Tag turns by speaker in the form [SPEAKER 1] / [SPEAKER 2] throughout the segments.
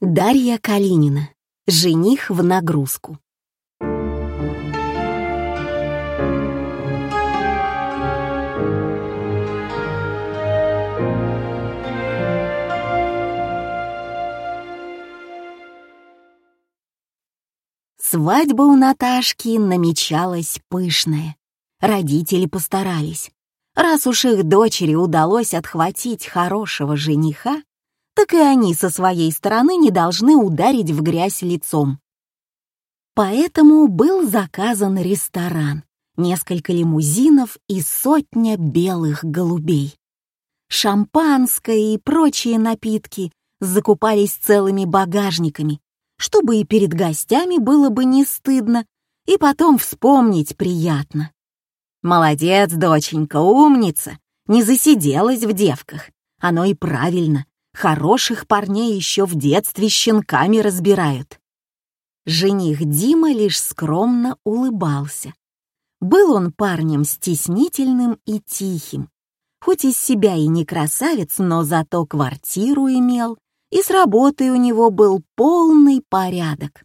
[SPEAKER 1] Дарья Калинина. Жених в нагрузку. Свадьба у Наташки намечалась пышная. Родители постарались. Раз уж их дочери удалось отхватить хорошего жениха, так и они со своей стороны не должны ударить в грязь лицом. Поэтому был заказан ресторан, несколько лимузинов и сотня белых голубей. Шампанское и прочие напитки закупались целыми багажниками, чтобы и перед гостями было бы не стыдно, и потом вспомнить приятно. Молодец, доченька, умница, не засиделась в девках. Оно и правильно, Хороших парней еще в детстве щенками разбирают. Жених Дима лишь скромно улыбался. Был он парнем стеснительным и тихим. Хоть из себя и не красавец, но зато квартиру имел, и с работой у него был полный порядок.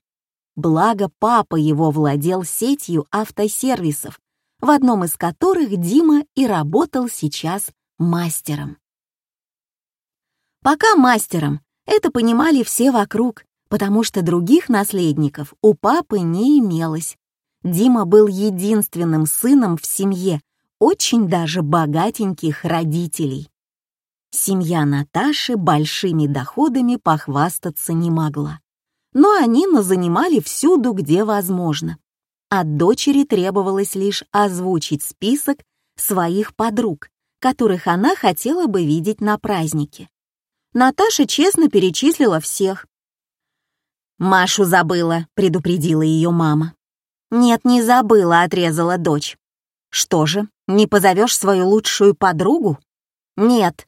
[SPEAKER 1] Благо папа его владел сетью автосервисов, в одном из которых Дима и работал сейчас мастером. Пока мастером, это понимали все вокруг, потому что других наследников у папы не имелось. Дима был единственным сыном в семье очень даже богатеньких родителей. Семья Наташи большими доходами похвастаться не могла. Но они назанимали всюду, где возможно. От дочери требовалось лишь озвучить список своих подруг, которых она хотела бы видеть на празднике. Наташа честно перечислила всех. «Машу забыла», — предупредила ее мама. «Нет, не забыла», — отрезала дочь. «Что же, не позовешь свою лучшую подругу?» «Нет».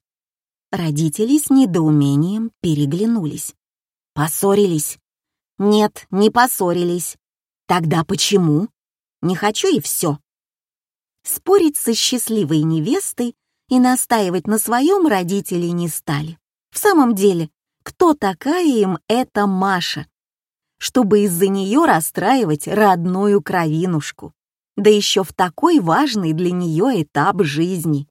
[SPEAKER 1] Родители с недоумением переглянулись. «Поссорились?» «Нет, не поссорились». «Тогда почему?» «Не хочу и все». Спорить со счастливой невестой и настаивать на своем родители не стали. В самом деле, кто такая им эта Маша? Чтобы из-за нее расстраивать родную кровинушку. Да еще в такой важный для нее этап жизни.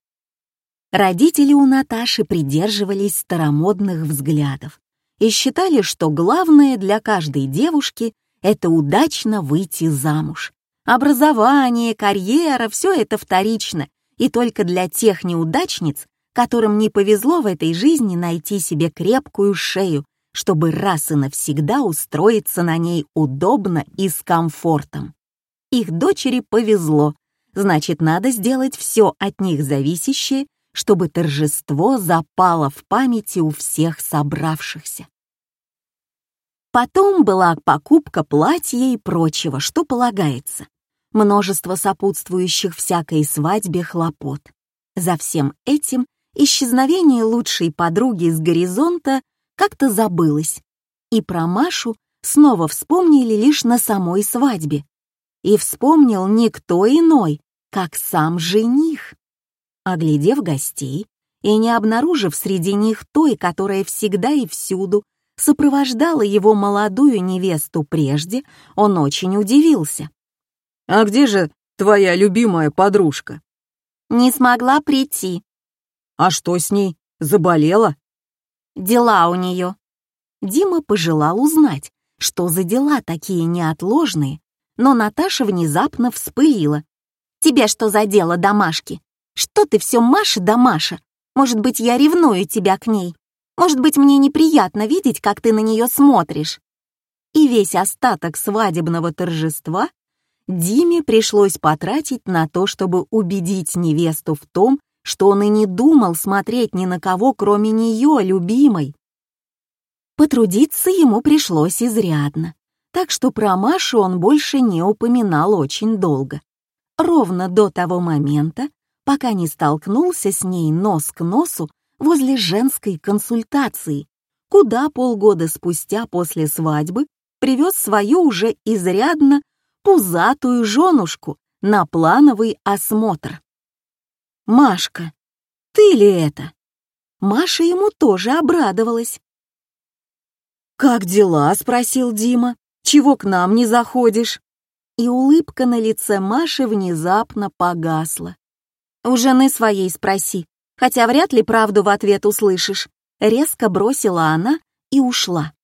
[SPEAKER 1] Родители у Наташи придерживались старомодных взглядов и считали, что главное для каждой девушки — это удачно выйти замуж. Образование, карьера — все это вторично, и только для тех неудачниц, которым не повезло в этой жизни найти себе крепкую шею, чтобы раз и навсегда устроиться на ней удобно и с комфортом. Их дочери повезло, значит, надо сделать все от них зависящее, чтобы торжество запало в памяти у всех собравшихся. Потом была покупка платья и прочего, что полагается. Множество сопутствующих всякой свадьбе хлопот. За всем этим исчезновение лучшей подруги с горизонта как-то забылось, и про Машу снова вспомнили лишь на самой свадьбе. И вспомнил никто иной, как сам жених. Оглядев гостей и не обнаружив среди них той, которая всегда и всюду сопровождала его молодую невесту прежде, он очень удивился.
[SPEAKER 2] «А где же твоя любимая подружка?»
[SPEAKER 1] «Не смогла прийти»,
[SPEAKER 2] а что с ней? Заболела?
[SPEAKER 1] Дела у нее. Дима пожелал узнать, что за дела такие неотложные, но Наташа внезапно вспылила. «Тебе что за дело, домашки? Что ты все Маша да Маша? Может быть, я ревную тебя к ней? Может быть, мне неприятно видеть, как ты на нее смотришь?» И весь остаток свадебного торжества Диме пришлось потратить на то, чтобы убедить невесту в том, что он и не думал смотреть ни на кого, кроме нее, любимой. Потрудиться ему пришлось изрядно, так что про Машу он больше не упоминал очень долго. Ровно до того момента, пока не столкнулся с ней нос к носу возле женской консультации, куда полгода спустя после свадьбы привез свою уже изрядно пузатую женушку на плановый осмотр. «Машка, ты ли это?» Маша ему тоже обрадовалась. «Как дела?» — спросил Дима. «Чего к нам не заходишь?» И улыбка на лице Маши внезапно погасла. «У жены своей спроси, хотя вряд ли правду в ответ услышишь». Резко бросила она и ушла.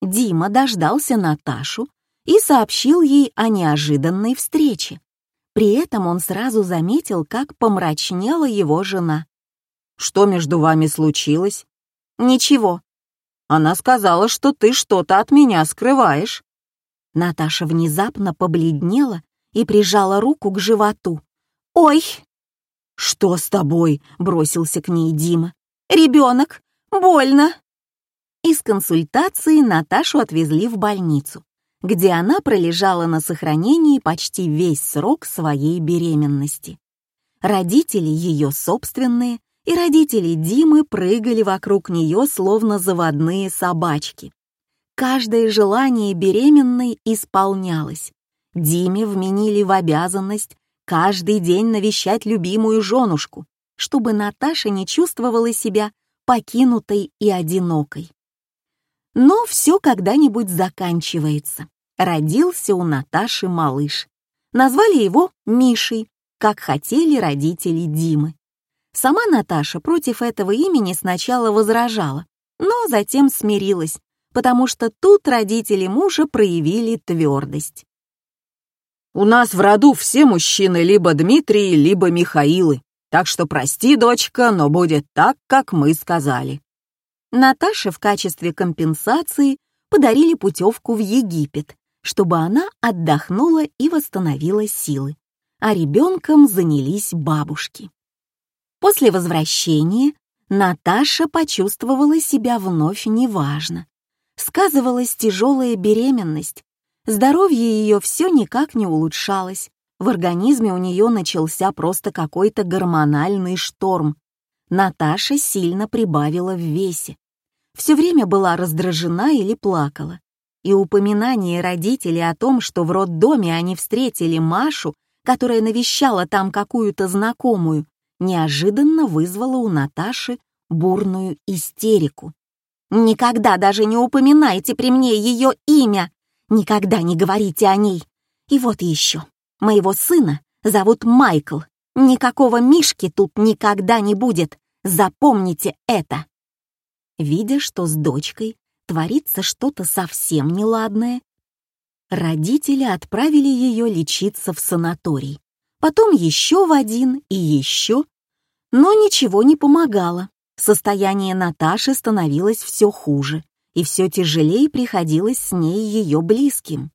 [SPEAKER 1] Дима дождался Наташу и сообщил ей о неожиданной встрече. При этом он сразу заметил, как помрачнела его жена.
[SPEAKER 2] «Что между вами случилось?»
[SPEAKER 1] «Ничего».
[SPEAKER 2] «Она сказала, что ты что-то от меня скрываешь».
[SPEAKER 1] Наташа внезапно побледнела и прижала руку к животу. «Ой!»
[SPEAKER 2] «Что с тобой?» — бросился к ней Дима.
[SPEAKER 1] «Ребенок! Больно!» Из консультации Наташу отвезли в больницу где она пролежала на сохранении почти весь срок своей беременности. Родители ее собственные и родители Димы прыгали вокруг нее, словно заводные собачки. Каждое желание беременной исполнялось. Диме вменили в обязанность каждый день навещать любимую женушку, чтобы Наташа не чувствовала себя покинутой и одинокой. Но все когда-нибудь заканчивается родился у Наташи малыш. Назвали его Мишей, как хотели родители Димы. Сама Наташа против этого имени сначала возражала, но затем смирилась, потому что тут родители мужа проявили твердость.
[SPEAKER 2] «У нас в роду все мужчины либо Дмитрий, либо Михаилы, так что прости, дочка, но будет так, как мы сказали».
[SPEAKER 1] Наташе в качестве компенсации подарили путевку в Египет, чтобы она отдохнула и восстановила силы, а ребенком занялись бабушки. После возвращения Наташа почувствовала себя вновь неважно. Сказывалась тяжелая беременность, здоровье ее все никак не улучшалось, в организме у нее начался просто какой-то гормональный шторм. Наташа сильно прибавила в весе. Все время была раздражена или плакала и упоминание родителей о том, что в роддоме они встретили Машу, которая навещала там какую-то знакомую, неожиданно вызвало у Наташи бурную истерику. «Никогда даже не упоминайте при мне ее имя! Никогда не говорите о ней! И вот еще, моего сына зовут Майкл. Никакого Мишки тут никогда не будет, запомните это!» Видя, что с дочкой творится что-то совсем неладное. Родители отправили ее лечиться в санаторий, потом еще в один и еще, но ничего не помогало. Состояние Наташи становилось все хуже, и все тяжелее приходилось с ней ее близким.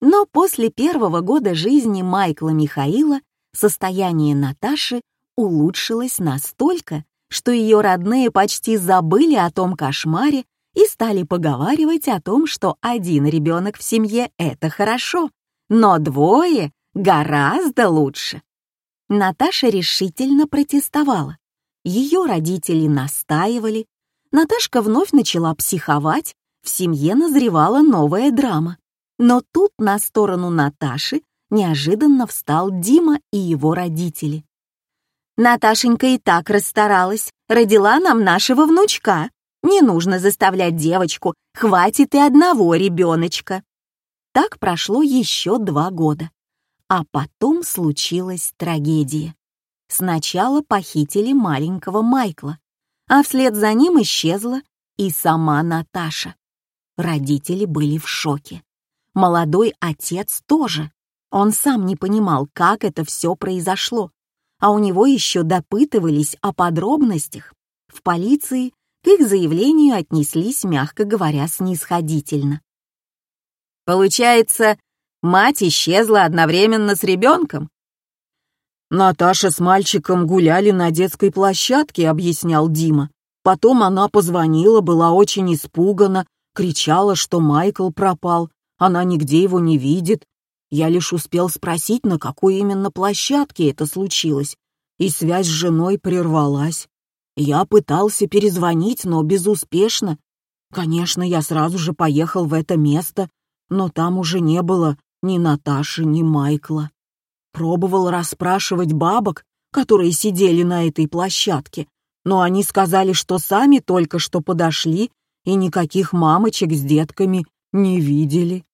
[SPEAKER 1] Но после первого года жизни Майкла Михаила состояние Наташи улучшилось настолько, что ее родные почти забыли о том кошмаре, и стали поговаривать о том, что один ребенок в семье — это хорошо, но двое — гораздо лучше. Наташа решительно протестовала. Ее родители настаивали. Наташка вновь начала психовать, в семье назревала новая драма. Но тут на сторону Наташи неожиданно встал Дима и его родители. «Наташенька и так расстаралась, родила нам нашего внучка», не нужно заставлять девочку, хватит и одного ребеночка. Так прошло еще два года. А потом случилась трагедия. Сначала похитили маленького Майкла, а вслед за ним исчезла и сама Наташа. Родители были в шоке. Молодой отец тоже. Он сам не понимал, как это все произошло, а у него еще допытывались о подробностях. В полиции к их заявлению отнеслись, мягко говоря, снисходительно.
[SPEAKER 2] Получается, мать исчезла одновременно с ребенком? Наташа с мальчиком гуляли на детской площадке, объяснял Дима. Потом она позвонила, была очень испугана, кричала, что Майкл пропал, она нигде его не видит. Я лишь успел спросить, на какой именно площадке это случилось, и связь с женой прервалась. Я пытался перезвонить, но безуспешно. Конечно, я сразу же поехал в это место, но там уже не было ни Наташи, ни Майкла. Пробовал расспрашивать бабок, которые сидели на этой площадке, но они сказали, что сами только что подошли и никаких мамочек с детками не видели.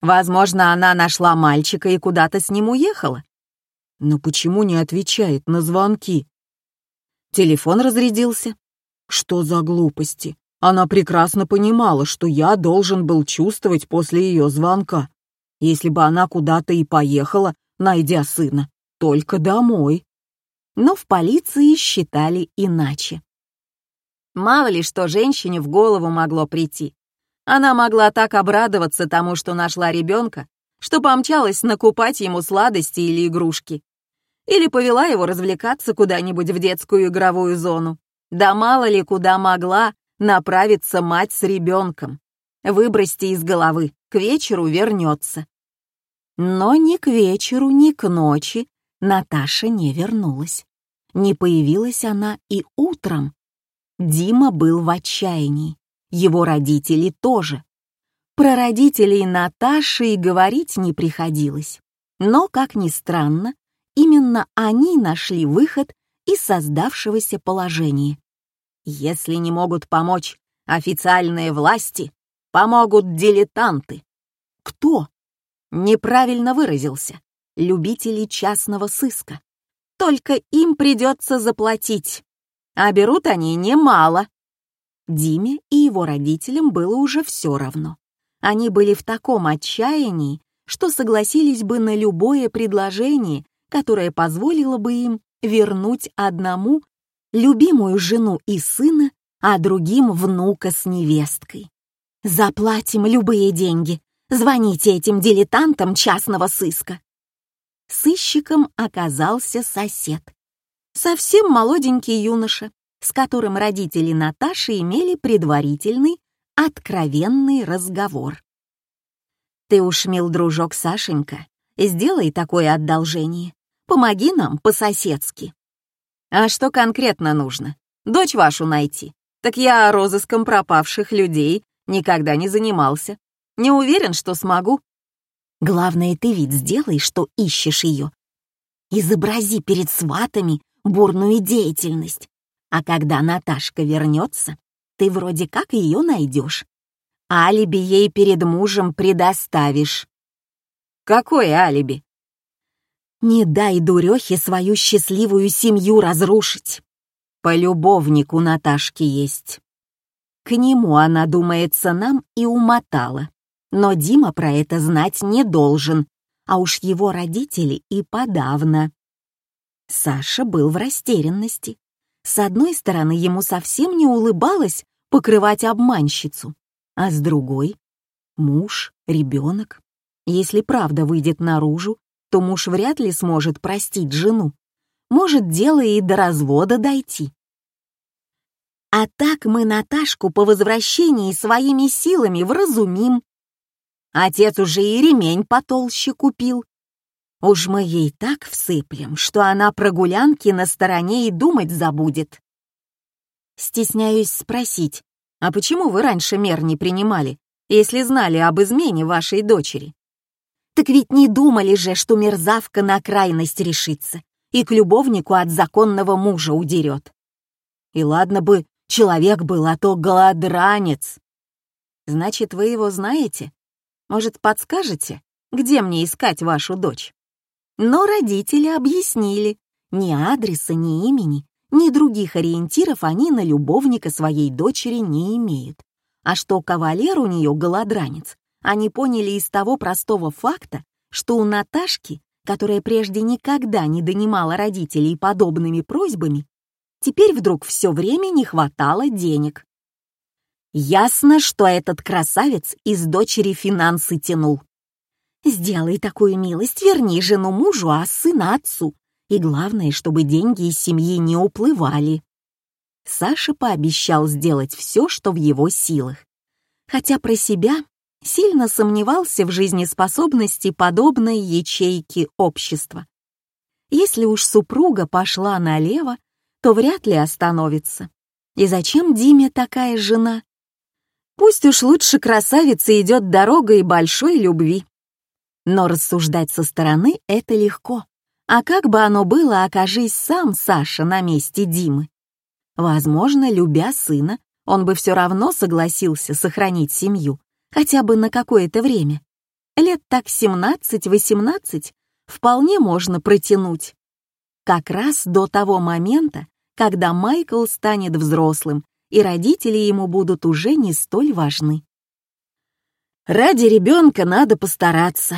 [SPEAKER 1] Возможно, она нашла мальчика и куда-то с ним уехала.
[SPEAKER 2] Но почему не отвечает на звонки? Телефон разрядился. Что за глупости? Она прекрасно понимала, что я должен был чувствовать после ее звонка. Если бы она куда-то и поехала, найдя сына, только домой.
[SPEAKER 1] Но в полиции считали иначе. Мало ли что женщине в голову могло прийти. Она могла так обрадоваться тому, что нашла ребенка, что помчалась накупать ему сладости или игрушки. Или повела его развлекаться куда-нибудь в детскую игровую зону. Да мало ли куда могла направиться мать с ребенком. Выбросьте из головы, к вечеру вернется. Но ни к вечеру, ни к ночи Наташа не вернулась. Не появилась она и утром. Дима был в отчаянии. Его родители тоже. Про родителей Наташи и говорить не приходилось. Но, как ни странно, именно они нашли выход из создавшегося положения. Если не могут помочь официальные власти, помогут дилетанты. Кто? Неправильно выразился. Любители частного сыска. Только им придется заплатить. А берут они немало. Диме и его родителям было уже все равно. Они были в таком отчаянии, что согласились бы на любое предложение, которое позволило бы им вернуть одному любимую жену и сына, а другим внука с невесткой. Заплатим любые деньги. Звоните этим дилетантам частного сыска. Сыщиком оказался сосед. Совсем молоденький юноша, с которым родители Наташи имели предварительный, откровенный разговор. «Ты уж, мил дружок Сашенька, сделай такое одолжение. Помоги нам по-соседски». А что конкретно нужно? Дочь вашу найти. Так я розыском пропавших людей никогда не занимался. Не уверен, что смогу. Главное, ты ведь сделай, что ищешь ее. Изобрази перед сватами бурную деятельность. А когда Наташка вернется, ты вроде как ее найдешь. Алиби ей перед мужем предоставишь. Какое алиби? Не дай дурехе свою счастливую семью разрушить. По любовнику Наташки есть. К нему она, думается, нам и умотала. Но Дима про это знать не должен, а уж его родители и подавно. Саша был в растерянности. С одной стороны, ему совсем не улыбалось покрывать обманщицу, а с другой — муж, ребенок. Если правда выйдет наружу, то муж вряд ли сможет простить жену. Может, дело и до развода дойти. А так мы Наташку по возвращении своими силами вразумим. Отец уже и ремень потолще купил. Уж мы ей так всыплем, что она про гулянки на стороне и думать забудет. Стесняюсь спросить, а почему вы раньше мер не принимали, если знали об измене вашей дочери? Так ведь не думали же, что мерзавка на крайность решится и к любовнику от законного мужа удерет. И ладно бы человек был, а то голодранец. Значит, вы его знаете? Может, подскажете, где мне искать вашу дочь? Но родители объяснили, ни адреса, ни имени, ни других ориентиров они на любовника своей дочери не имеют. А что кавалер у нее голодранец, они поняли из того простого факта, что у Наташки, которая прежде никогда не донимала родителей подобными просьбами, теперь вдруг все время не хватало денег. Ясно, что этот красавец из дочери финансы тянул. Сделай такую милость, верни жену мужу, а сына отцу. И главное, чтобы деньги из семьи не уплывали. Саша пообещал сделать все, что в его силах. Хотя про себя сильно сомневался в жизнеспособности подобной ячейки общества. Если уж супруга пошла налево, то вряд ли остановится. И зачем Диме такая жена? Пусть уж лучше красавица идет дорогой большой любви. Но рассуждать со стороны — это легко. А как бы оно было, окажись сам Саша на месте Димы? Возможно, любя сына, он бы все равно согласился сохранить семью, хотя бы на какое-то время. Лет так 17-18 вполне можно протянуть. Как раз до того момента, когда Майкл станет взрослым, и родители ему будут уже не столь важны. Ради ребенка надо постараться.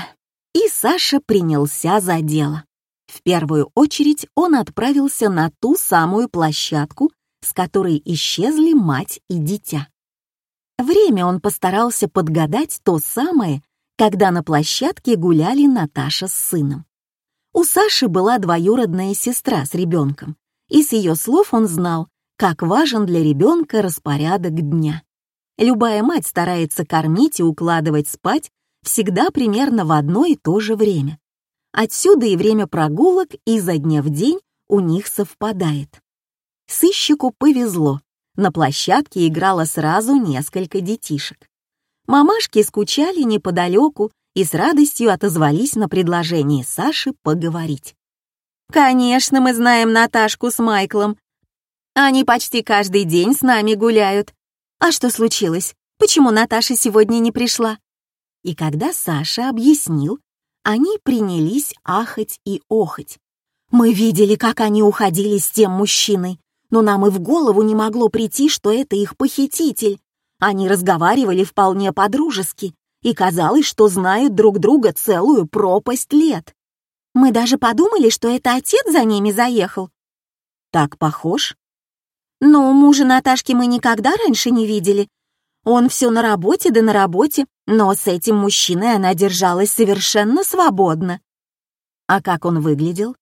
[SPEAKER 1] И Саша принялся за дело. В первую очередь он отправился на ту самую площадку, с которой исчезли мать и дитя. Время он постарался подгадать то самое, когда на площадке гуляли Наташа с сыном. У Саши была двоюродная сестра с ребенком, и с ее слов он знал, как важен для ребенка распорядок дня. Любая мать старается кормить и укладывать спать всегда примерно в одно и то же время. Отсюда и время прогулок изо дня в день у них совпадает. Сыщику повезло. На площадке играло сразу несколько детишек. Мамашки скучали неподалеку и с радостью отозвались на предложение Саши поговорить. «Конечно, мы знаем Наташку с Майклом. Они почти каждый день с нами гуляют. А что случилось? Почему Наташа сегодня не пришла?» И когда Саша объяснил, они принялись ахать и охать. «Мы видели, как они уходили с тем мужчиной, но нам и в голову не могло прийти, что это их похититель. Они разговаривали вполне по-дружески, и казалось, что знают друг друга целую пропасть лет. Мы даже подумали, что это отец за ними заехал. Так похож? Но мужа Наташки мы никогда раньше не видели. Он все на работе да на работе, но с этим мужчиной она держалась совершенно свободно. А как он выглядел?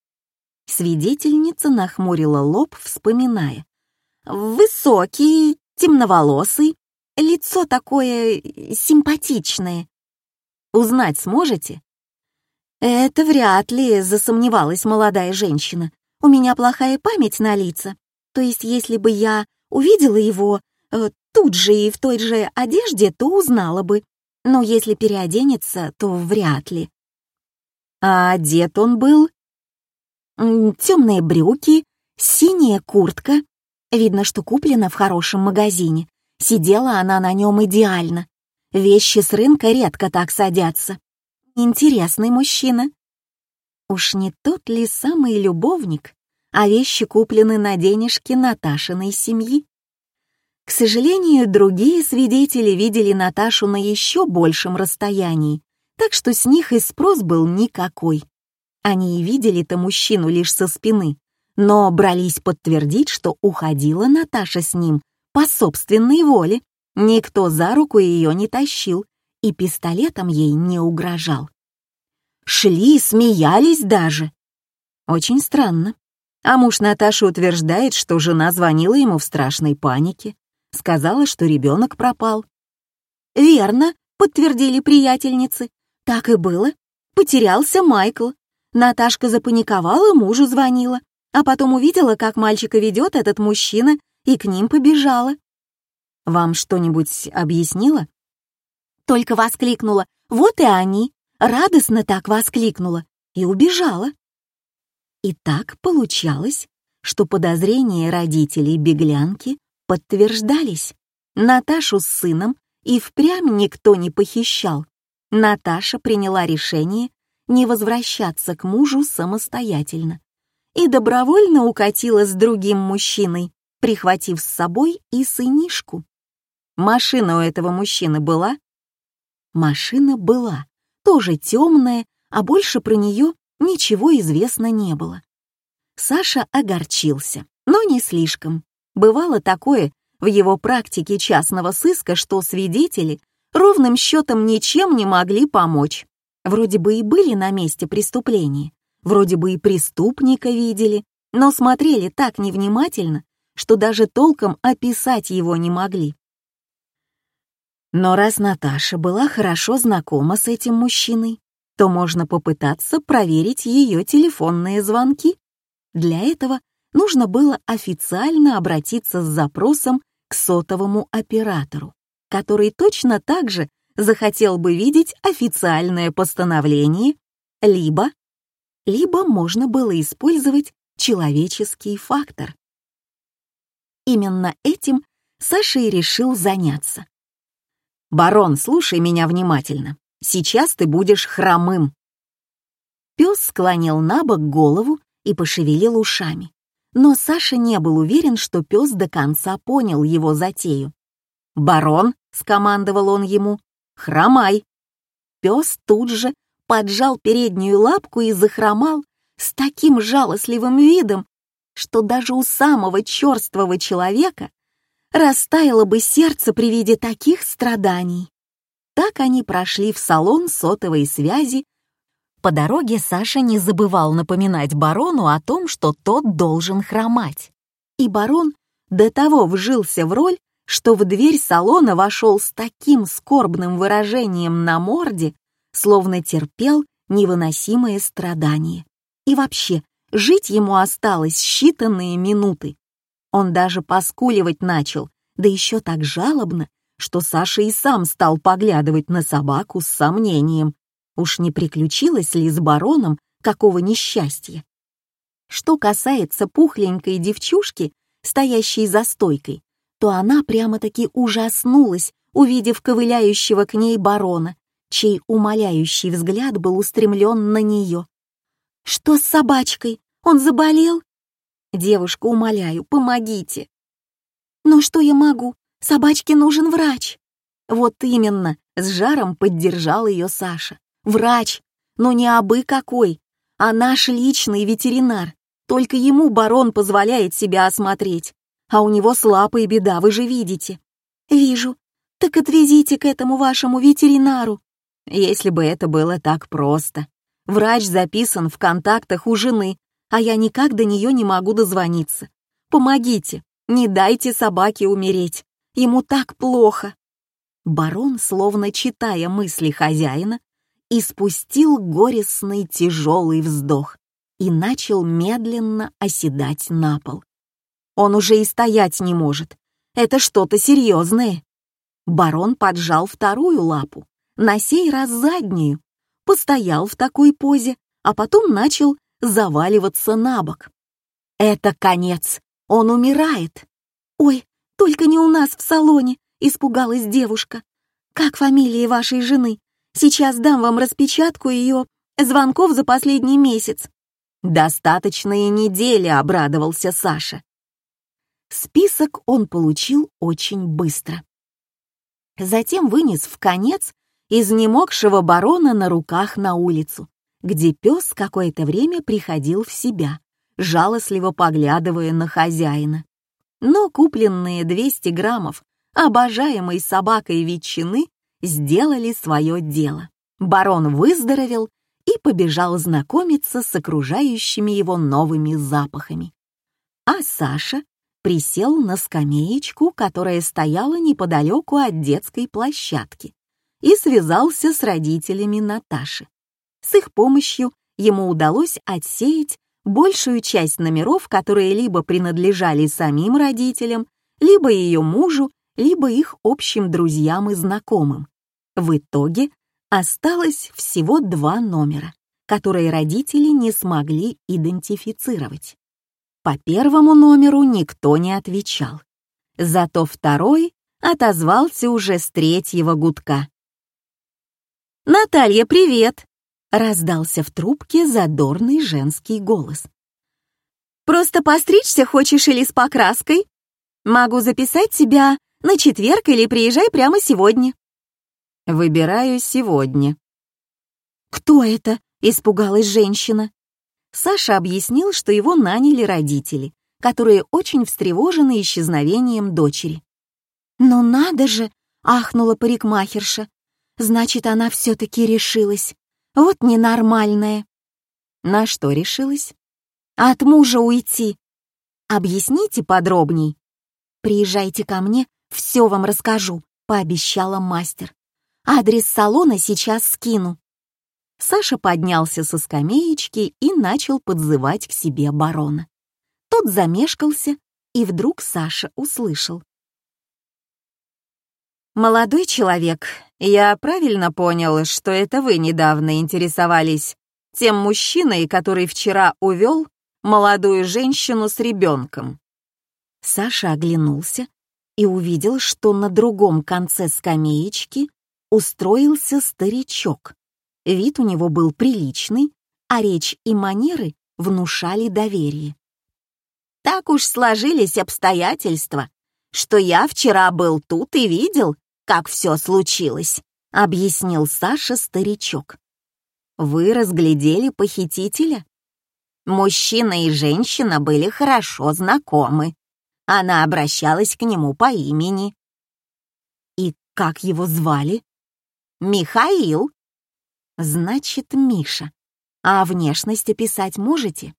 [SPEAKER 1] Свидетельница нахмурила лоб, вспоминая. Высокий, темноволосый, лицо такое симпатичное. Узнать сможете? Это вряд ли, засомневалась молодая женщина. У меня плохая память на лица. То есть, если бы я увидела его э, тут же и в той же одежде, то узнала бы. Но если переоденется, то вряд ли. А одет он был? Темные брюки, синяя куртка. Видно, что куплена в хорошем магазине. Сидела она на нем идеально. Вещи с рынка редко так садятся. Интересный мужчина. Уж не тот ли самый любовник, а вещи куплены на денежки Наташиной семьи. К сожалению, другие свидетели видели Наташу на еще большем расстоянии, так что с них и спрос был никакой. Они и видели-то мужчину лишь со спины, но брались подтвердить, что уходила Наташа с ним по собственной воле. Никто за руку ее не тащил и пистолетом ей не угрожал. Шли, смеялись даже. Очень странно. А муж Наташи утверждает, что жена звонила ему в страшной панике, сказала, что ребенок пропал. «Верно», — подтвердили приятельницы. «Так и было. Потерялся Майкл. Наташка запаниковала, мужу звонила, а потом увидела, как мальчика ведет этот мужчина, и к ним побежала». «Вам что-нибудь объяснила?» Только воскликнула «Вот и они!» Радостно так воскликнула и убежала. И так получалось, что подозрения родителей беглянки подтверждались. Наташу с сыном и впрямь никто не похищал. Наташа приняла решение не возвращаться к мужу самостоятельно и добровольно укатила с другим мужчиной, прихватив с собой и сынишку. Машина у этого мужчины была? Машина была, тоже темная, а больше про нее ничего известно не было. Саша огорчился, но не слишком. Бывало такое в его практике частного сыска, что свидетели ровным счетом ничем не могли помочь. Вроде бы и были на месте преступления, вроде бы и преступника видели, но смотрели так невнимательно, что даже толком описать его не могли. Но раз Наташа была хорошо знакома с этим мужчиной, то можно попытаться проверить ее телефонные звонки. Для этого нужно было официально обратиться с запросом к сотовому оператору, который точно так же захотел бы видеть официальное постановление, либо, либо можно было использовать человеческий фактор. Именно этим Саша и решил заняться.
[SPEAKER 2] «Барон, слушай меня внимательно. Сейчас ты будешь хромым».
[SPEAKER 1] Пес склонил на бок голову и пошевелил ушами. Но Саша не был уверен, что пес до конца понял его затею.
[SPEAKER 2] «Барон», — скомандовал он ему, — «хромай».
[SPEAKER 1] Пес тут же поджал переднюю лапку и захромал с таким жалостливым видом, что даже у самого черствого человека растаяло бы сердце при виде таких страданий. Так они прошли в салон сотовой связи. По дороге Саша не забывал напоминать барону о том, что тот должен хромать. И барон до того вжился в роль, что в дверь салона вошел с таким скорбным выражением на морде, словно терпел невыносимые страдания. И вообще, жить ему осталось считанные минуты. Он даже поскуливать начал, да еще так жалобно, что Саша и сам стал поглядывать на собаку с сомнением. Уж не приключилось ли с бароном какого несчастья? Что касается пухленькой девчушки, стоящей за стойкой, то она прямо-таки ужаснулась, увидев ковыляющего к ней барона, чей умоляющий взгляд был устремлен на нее. «Что с собачкой? Он заболел?» «Девушка, умоляю, помогите!» «Но что я могу? Собачке нужен врач!» «Вот именно!» — с жаром поддержал ее Саша. «Врач! Но не абы какой, а наш личный ветеринар. Только ему барон позволяет себя осмотреть. А у него с лапой беда, вы же видите. Вижу. Так отвезите к этому вашему ветеринару. Если бы это было так просто. Врач записан в контактах у жены, а я никак до нее не могу дозвониться. Помогите, не дайте собаке умереть. Ему так плохо. Барон, словно читая мысли хозяина, испустил горестный тяжелый вздох и начал медленно оседать на пол. Он уже и стоять не может. Это что-то серьезное. Барон поджал вторую лапу, на сей раз заднюю, постоял в такой позе, а потом начал заваливаться на бок. Это конец. Он умирает. Ой, только не у нас в салоне, испугалась девушка. Как фамилия вашей жены? Сейчас дам вам распечатку ее звонков за последний месяц. Достаточно и недели, обрадовался Саша. Список он получил очень быстро. Затем вынес в конец изнемогшего барона на руках на улицу, где пес какое-то время приходил в себя, жалостливо поглядывая на хозяина. Но купленные 200 граммов обожаемой собакой ветчины сделали свое дело. Барон выздоровел и побежал знакомиться с окружающими его новыми запахами. А Саша присел на скамеечку, которая стояла неподалеку от детской площадки, и связался с родителями Наташи. С их помощью ему удалось отсеять большую часть номеров, которые либо принадлежали самим родителям, либо ее мужу, либо их общим друзьям и знакомым. В итоге осталось всего два номера, которые родители не смогли идентифицировать. По первому номеру никто не отвечал. Зато второй отозвался уже с третьего гудка. «Наталья, привет!» — раздался в трубке задорный женский голос. «Просто постричься хочешь или с покраской? Могу записать тебя на четверг или приезжай прямо сегодня».
[SPEAKER 2] «Выбираю сегодня».
[SPEAKER 1] «Кто это?» — испугалась женщина. Саша объяснил, что его наняли родители, которые очень встревожены исчезновением дочери. «Ну надо же!» — ахнула парикмахерша. «Значит, она все-таки решилась. Вот ненормальная». «На что решилась?» «От мужа уйти». «Объясните подробней». «Приезжайте ко мне, все вам расскажу», — пообещала мастер. «Адрес салона сейчас скину». Саша поднялся со скамеечки и начал подзывать к себе барона. Тот замешкался, и вдруг Саша услышал.
[SPEAKER 2] «Молодой человек, я правильно понял, что это вы недавно интересовались тем мужчиной, который вчера увел молодую женщину с ребенком?»
[SPEAKER 1] Саша оглянулся и увидел, что на другом конце скамеечки устроился старичок. Вид у него был приличный, а речь и манеры внушали доверие. «Так уж сложились обстоятельства, что я вчера был тут и видел, как все случилось», — объяснил Саша старичок. «Вы разглядели похитителя?» Мужчина и женщина были хорошо знакомы. Она обращалась к нему по имени. «И как его звали?» «Михаил». «Значит, Миша. А внешность описать можете?»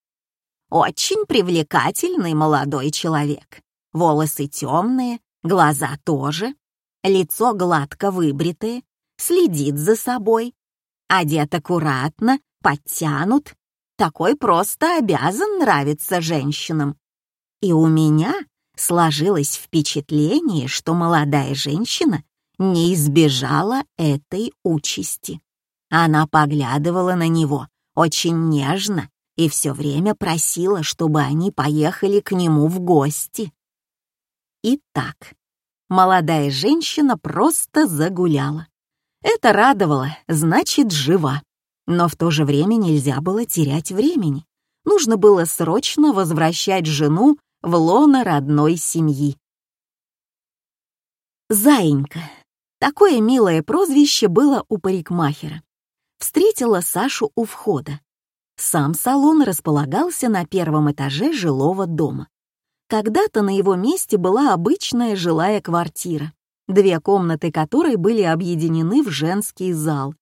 [SPEAKER 1] «Очень привлекательный молодой человек. Волосы темные, глаза тоже, лицо гладко выбритое, следит за собой, одет аккуратно, подтянут. Такой просто обязан нравиться женщинам. И у меня сложилось впечатление, что молодая женщина не избежала этой участи. Она поглядывала на него очень нежно и все время просила, чтобы они поехали к нему в гости. Итак, молодая женщина просто загуляла. Это радовало, значит, жива. Но в то же время нельзя было терять времени. Нужно было срочно возвращать жену в лоно родной семьи. Заинька. Такое милое прозвище было у парикмахера. Встретила Сашу у входа. Сам салон располагался на первом этаже жилого дома. Когда-то на его месте была обычная жилая квартира, две комнаты которой были объединены в женский зал,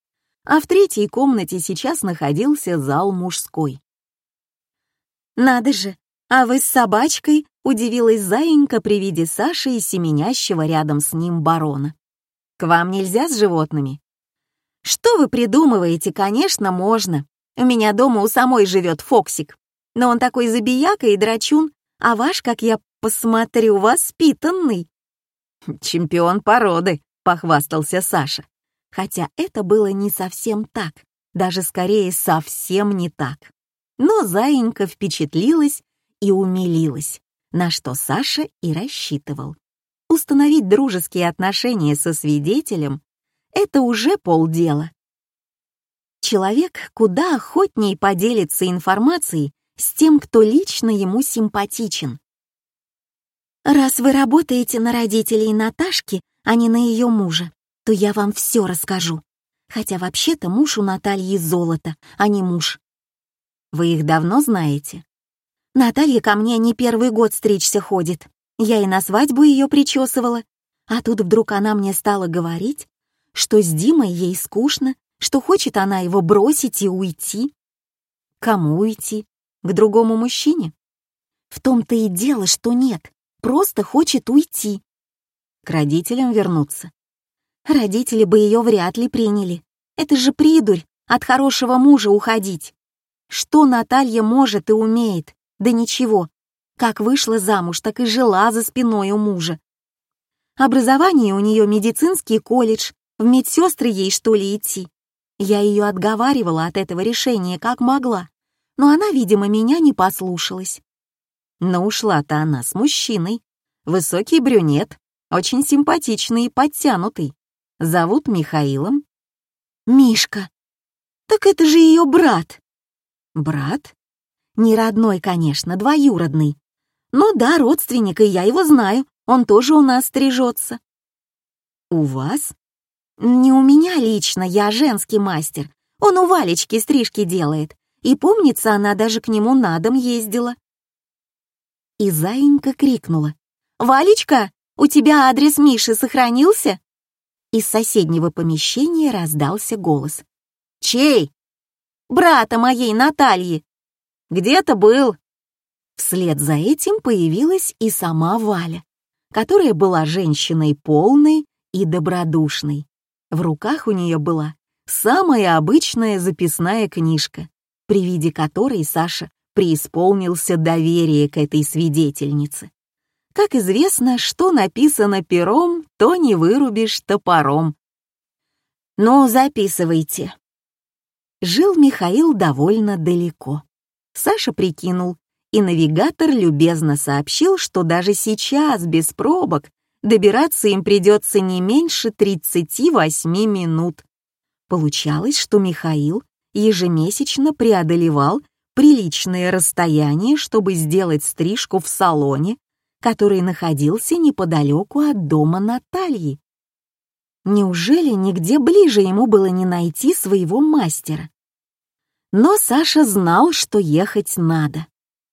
[SPEAKER 1] а в третьей комнате сейчас находился зал мужской. «Надо же, а вы с собачкой?» — удивилась Заинька при виде Саши и семенящего рядом с ним барона. «К вам нельзя с животными?» «Что вы придумываете? Конечно, можно. У меня дома у самой живет Фоксик, но он такой забияка и драчун, а ваш, как я посмотрю, воспитанный». «Чемпион породы», — похвастался Саша. Хотя это было не совсем так, даже скорее совсем не так. Но Заинька впечатлилась и умилилась, на что Саша и рассчитывал. Установить дружеские отношения со свидетелем — это уже полдела. Человек куда охотнее поделится информацией с тем, кто лично ему симпатичен. «Раз вы работаете на родителей Наташки, а не на ее мужа, то я вам все расскажу. Хотя вообще-то муж у Натальи золото, а не муж. Вы их давно знаете? Наталья ко мне не первый год стричься ходит. Я и на свадьбу ее причесывала. А тут вдруг она мне стала говорить, что с Димой ей скучно, что хочет она его бросить и уйти. Кому уйти? К другому мужчине? В том-то и дело, что нет, просто хочет уйти. К родителям вернуться. Родители бы ее вряд ли приняли. Это же придурь, от хорошего мужа уходить. Что Наталья может и умеет? Да ничего. Как вышла замуж, так и жила за спиной у мужа. Образование у нее медицинский колледж, в медсестры ей что ли идти. Я ее отговаривала от этого решения как могла но она, видимо, меня не послушалась. Но ушла-то она с мужчиной. Высокий брюнет, очень симпатичный и подтянутый. Зовут Михаилом. Мишка. Так это же ее брат. Брат? Не родной, конечно, двоюродный. Но да, родственник, и я его знаю. Он тоже у нас стрижется. У вас? Не у меня лично, я женский мастер. Он у Валечки стрижки делает. И помнится, она даже к нему на дом ездила. И Заинька крикнула. «Валечка, у тебя адрес Миши сохранился?» Из соседнего помещения раздался голос. «Чей?» «Брата моей Натальи». «Где-то был». Вслед за этим появилась и сама Валя, которая была женщиной полной и добродушной. В руках у нее была самая обычная записная книжка, при виде которой Саша преисполнился доверие к этой свидетельнице. Как известно, что написано пером, то не вырубишь топором. Но записывайте. Жил Михаил довольно далеко. Саша прикинул, и навигатор любезно сообщил, что даже сейчас, без пробок, добираться им придется не меньше 38 минут. Получалось, что Михаил ежемесячно преодолевал приличное расстояние, чтобы сделать стрижку в салоне, который находился неподалеку от дома Натальи. Неужели нигде ближе ему было не найти своего мастера? Но Саша знал, что ехать надо.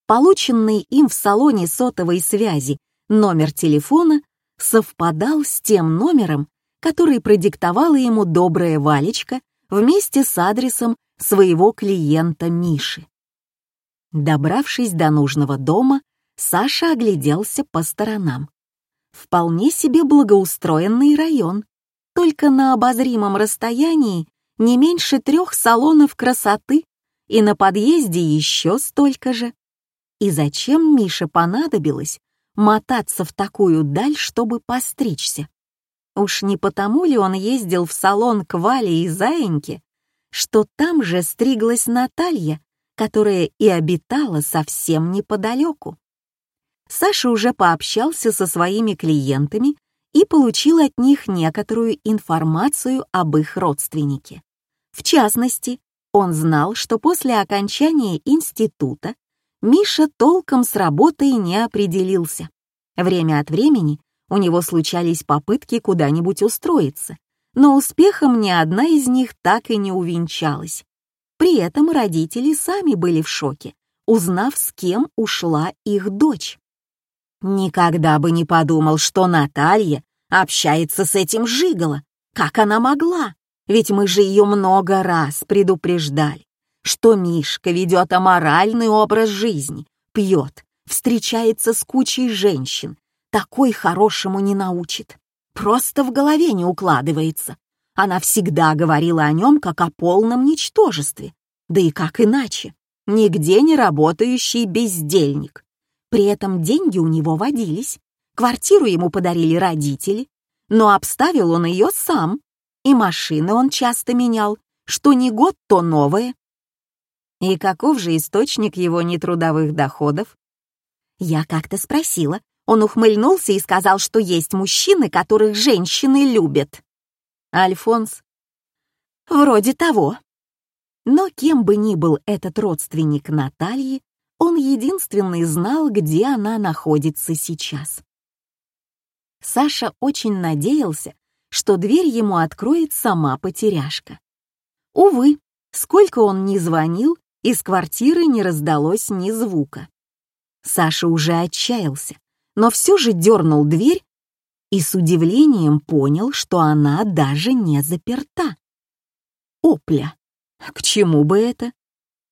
[SPEAKER 1] Полученный им в салоне сотовой связи номер телефона совпадал с тем номером, который продиктовала ему добрая Валечка вместе с адресом своего клиента Миши. Добравшись до нужного дома, Саша огляделся по сторонам. Вполне себе благоустроенный район, только на обозримом расстоянии не меньше трех салонов красоты и на подъезде еще столько же. И зачем Мише понадобилось мотаться в такую даль, чтобы постричься? Уж не потому ли он ездил в салон к Вале и Заиньке, что там же стриглась Наталья, которая и обитала совсем неподалеку. Саша уже пообщался со своими клиентами и получил от них некоторую информацию об их родственнике. В частности, он знал, что после окончания института Миша толком с работой не определился. Время от времени у него случались попытки куда-нибудь устроиться, но успехом ни одна из них так и не увенчалась. При этом родители сами были в шоке, узнав, с кем ушла их дочь. Никогда бы не подумал, что Наталья общается с этим Жиголо. Как она могла? Ведь мы же ее много раз предупреждали, что Мишка ведет аморальный образ жизни, пьет, встречается с кучей женщин, такой хорошему не научит. Просто в голове не укладывается. Она всегда говорила о нем как о полном ничтожестве. Да и как иначе? Нигде не работающий бездельник. При этом деньги у него водились. Квартиру ему подарили родители, но обставил он ее сам. И машины он часто менял, что не год, то новое. И каков же источник его нетрудовых доходов? Я как-то спросила. Он ухмыльнулся и сказал, что есть мужчины, которых женщины любят. Альфонс? Вроде того. Но кем бы ни был этот родственник Натальи, он единственный знал, где она находится сейчас. Саша очень надеялся, что дверь ему откроет сама потеряшка. Увы, сколько он ни звонил, из квартиры не раздалось ни звука. Саша уже отчаялся, но все же дернул дверь и с удивлением понял, что она даже не заперта. Опля! К чему бы это?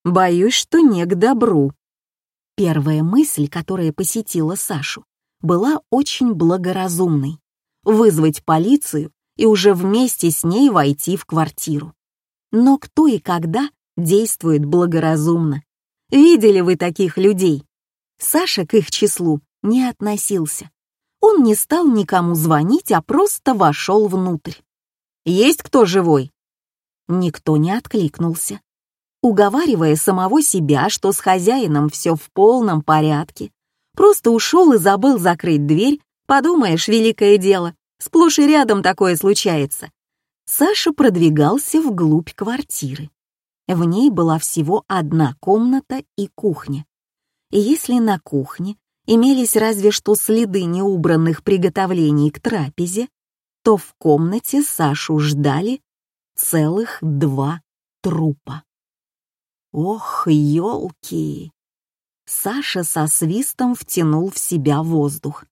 [SPEAKER 1] Боюсь, что не к добру. Первая мысль, которая посетила Сашу, была очень благоразумной. Вызвать полицию и уже вместе с ней войти в квартиру. Но кто и когда действует благоразумно? Видели вы таких людей? Саша к их числу не относился он не стал никому звонить, а просто вошел внутрь. «Есть кто живой?» Никто не откликнулся. Уговаривая самого себя, что с хозяином все в полном порядке, просто ушел и забыл закрыть дверь, подумаешь, великое дело, сплошь и рядом такое случается. Саша продвигался вглубь квартиры. В ней была всего одна комната и кухня. И если на кухне имелись разве что следы неубранных приготовлений к трапезе, то в комнате Сашу ждали целых два трупа. Ох, елки! Саша со свистом втянул в себя воздух,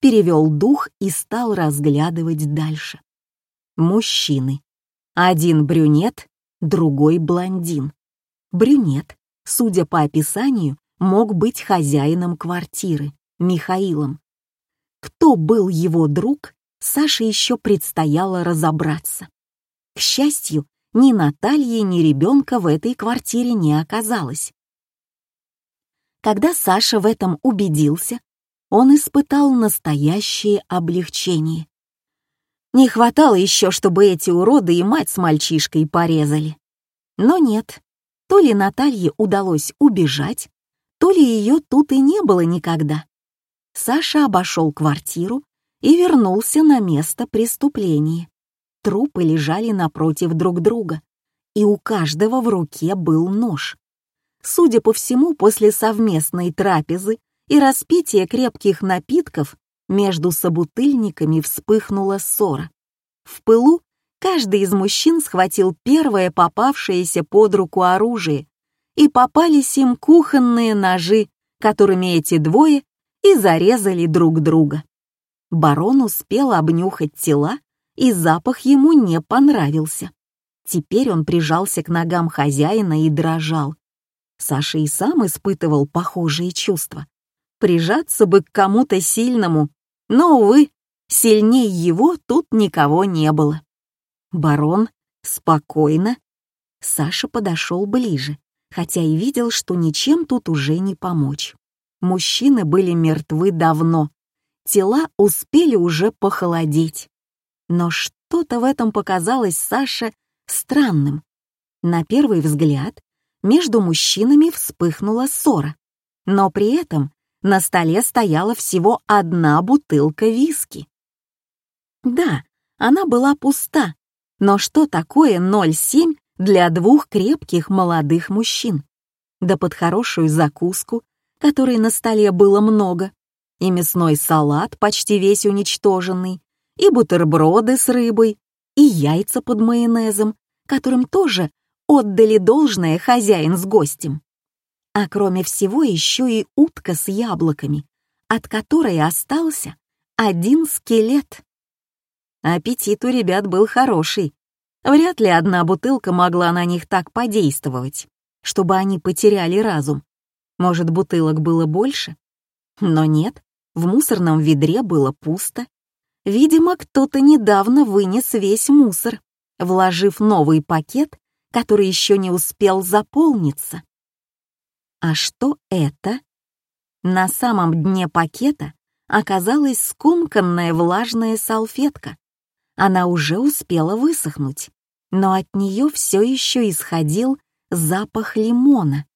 [SPEAKER 1] перевел дух и стал разглядывать дальше. Мужчины. Один брюнет, другой блондин. Брюнет, судя по описанию, мог быть хозяином квартиры, Михаилом. Кто был его друг, Саше еще предстояло разобраться. К счастью, ни Натальи, ни ребенка в этой квартире не оказалось. Когда Саша в этом убедился, он испытал настоящее облегчение. Не хватало еще, чтобы эти уроды и мать с мальчишкой порезали. Но нет, то ли Наталье удалось убежать, то ли ее тут и не было никогда. Саша обошел квартиру и вернулся на место преступления. Трупы лежали напротив друг друга, и у каждого в руке был нож. Судя по всему, после совместной трапезы и распития крепких напитков между собутыльниками вспыхнула ссора. В пылу каждый из мужчин схватил первое попавшееся под руку оружие, и попались им кухонные ножи, которыми эти двое и зарезали друг друга. Барон успел обнюхать тела, и запах ему не понравился. Теперь он прижался к ногам хозяина и дрожал. Саша и сам испытывал похожие чувства. Прижаться бы к кому-то сильному, но, увы, сильнее его тут никого не было. Барон спокойно. Саша подошел ближе, хотя и видел, что ничем тут уже не помочь. Мужчины были мертвы давно, тела успели уже похолодеть. Но что-то в этом показалось Саше странным. На первый взгляд между мужчинами вспыхнула ссора, но при этом на столе стояла всего одна бутылка виски. Да, она была пуста, но что такое 0,7 для двух крепких молодых мужчин? Да под хорошую закуску, которой на столе было много, и мясной салат, почти весь уничтоженный, и бутерброды с рыбой, и яйца под майонезом, которым тоже отдали должное хозяин с гостем. А кроме всего еще и утка с яблоками, от которой остался один скелет. Аппетит у ребят был хороший. Вряд ли одна бутылка могла на них так подействовать, чтобы они потеряли разум. Может, бутылок было больше? Но нет, в мусорном ведре было пусто. Видимо, кто-то недавно вынес весь мусор, вложив новый пакет, который еще не успел заполниться. А что это? На самом дне пакета оказалась скомканная влажная салфетка. Она уже успела высохнуть, но от нее все еще исходил запах лимона.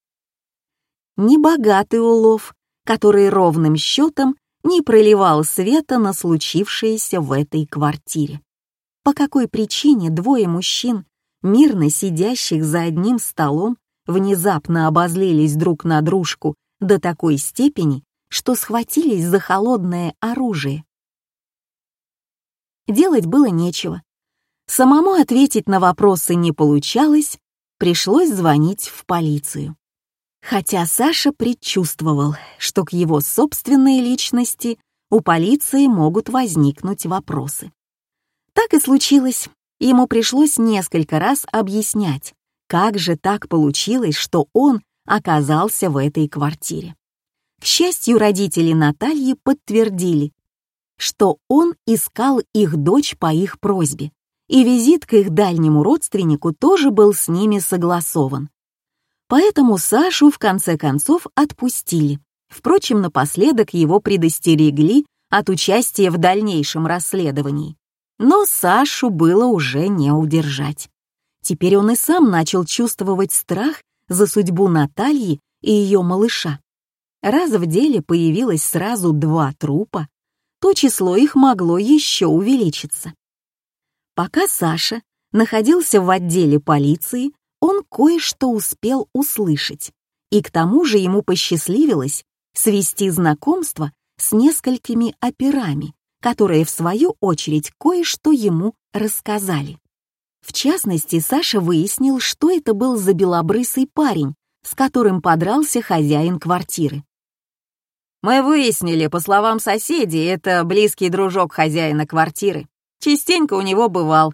[SPEAKER 1] Небогатый улов, который ровным счетом не проливал света на случившееся в этой квартире. По какой причине двое мужчин, мирно сидящих за одним столом, внезапно обозлились друг на дружку до такой степени, что схватились за холодное оружие? Делать было нечего. Самому ответить на вопросы не получалось, пришлось звонить в полицию. Хотя Саша предчувствовал, что к его собственной личности у полиции могут возникнуть вопросы. Так и случилось. Ему пришлось несколько раз объяснять, как же так получилось, что он оказался в этой квартире. К счастью, родители Натальи подтвердили, что он искал их дочь по их просьбе, и визит к их дальнему родственнику тоже был с ними согласован. Поэтому Сашу в конце концов отпустили. Впрочем, напоследок его предостерегли от участия в дальнейшем расследовании. Но Сашу было уже не удержать. Теперь он и сам начал чувствовать страх за судьбу Натальи и ее малыша. Раз в деле появилось сразу два трупа, то число их могло еще увеличиться. Пока Саша находился в отделе полиции, он кое-что успел услышать, и к тому же ему посчастливилось свести знакомство с несколькими операми, которые, в свою очередь, кое-что ему рассказали. В частности, Саша выяснил, что это был за белобрысый парень, с которым подрался хозяин квартиры. «Мы выяснили, по словам соседей, это близкий дружок хозяина квартиры. Частенько у него бывал,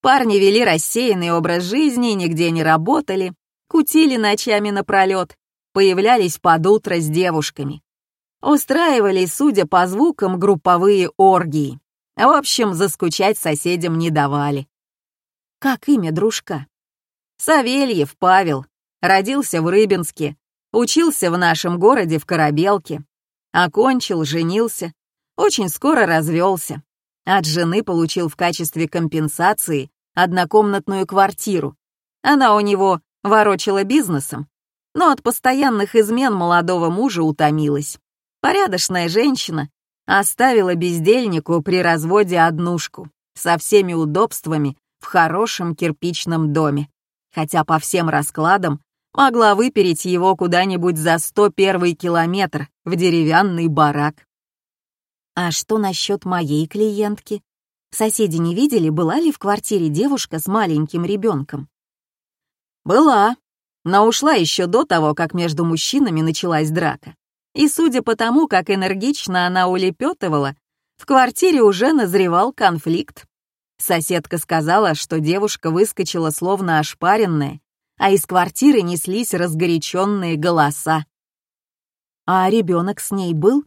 [SPEAKER 1] Парни вели рассеянный образ жизни, нигде не работали, кутили ночами напролет, появлялись под утро с девушками. Устраивали, судя по звукам, групповые оргии. В общем, заскучать соседям не давали. Как имя дружка? Савельев Павел. Родился в Рыбинске. Учился в нашем городе в Корабелке. Окончил, женился. Очень скоро развелся. От жены получил в качестве компенсации однокомнатную квартиру. Она у него ворочала бизнесом, но от постоянных измен молодого мужа утомилась. Порядочная женщина,
[SPEAKER 2] Оставила бездельнику при разводе однушку со всеми удобствами в хорошем кирпичном доме, хотя по всем раскладам могла выпереть его куда-нибудь за 101 километр в деревянный барак.
[SPEAKER 1] А что насчет моей клиентки? Соседи не видели, была ли в квартире девушка с маленьким ребенком?
[SPEAKER 2] Была, но ушла еще до того, как между мужчинами началась драка. И судя по тому, как энергично она улепетывала, в квартире уже назревал конфликт. Соседка сказала, что девушка выскочила словно ошпаренная, а из квартиры неслись разгоряченные голоса.
[SPEAKER 1] А ребенок с ней был?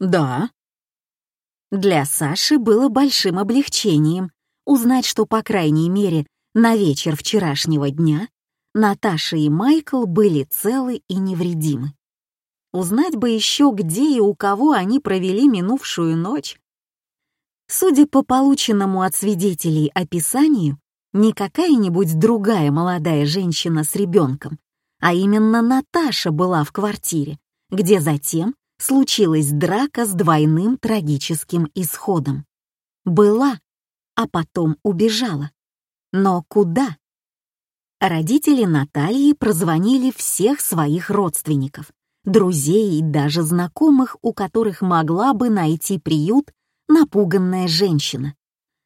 [SPEAKER 2] Да.
[SPEAKER 1] Для Саши было большим облегчением узнать, что, по крайней мере, на вечер вчерашнего дня Наташа и Майкл были целы и невредимы. Узнать бы еще, где и у кого они провели минувшую ночь. Судя по полученному от свидетелей описанию, не какая-нибудь другая молодая женщина с ребенком, а именно Наташа была в квартире, где затем случилась драка с двойным трагическим исходом. Была, а потом убежала. Но куда? Родители Натальи прозвонили всех своих родственников, друзей и даже знакомых, у которых могла бы найти приют напуганная женщина.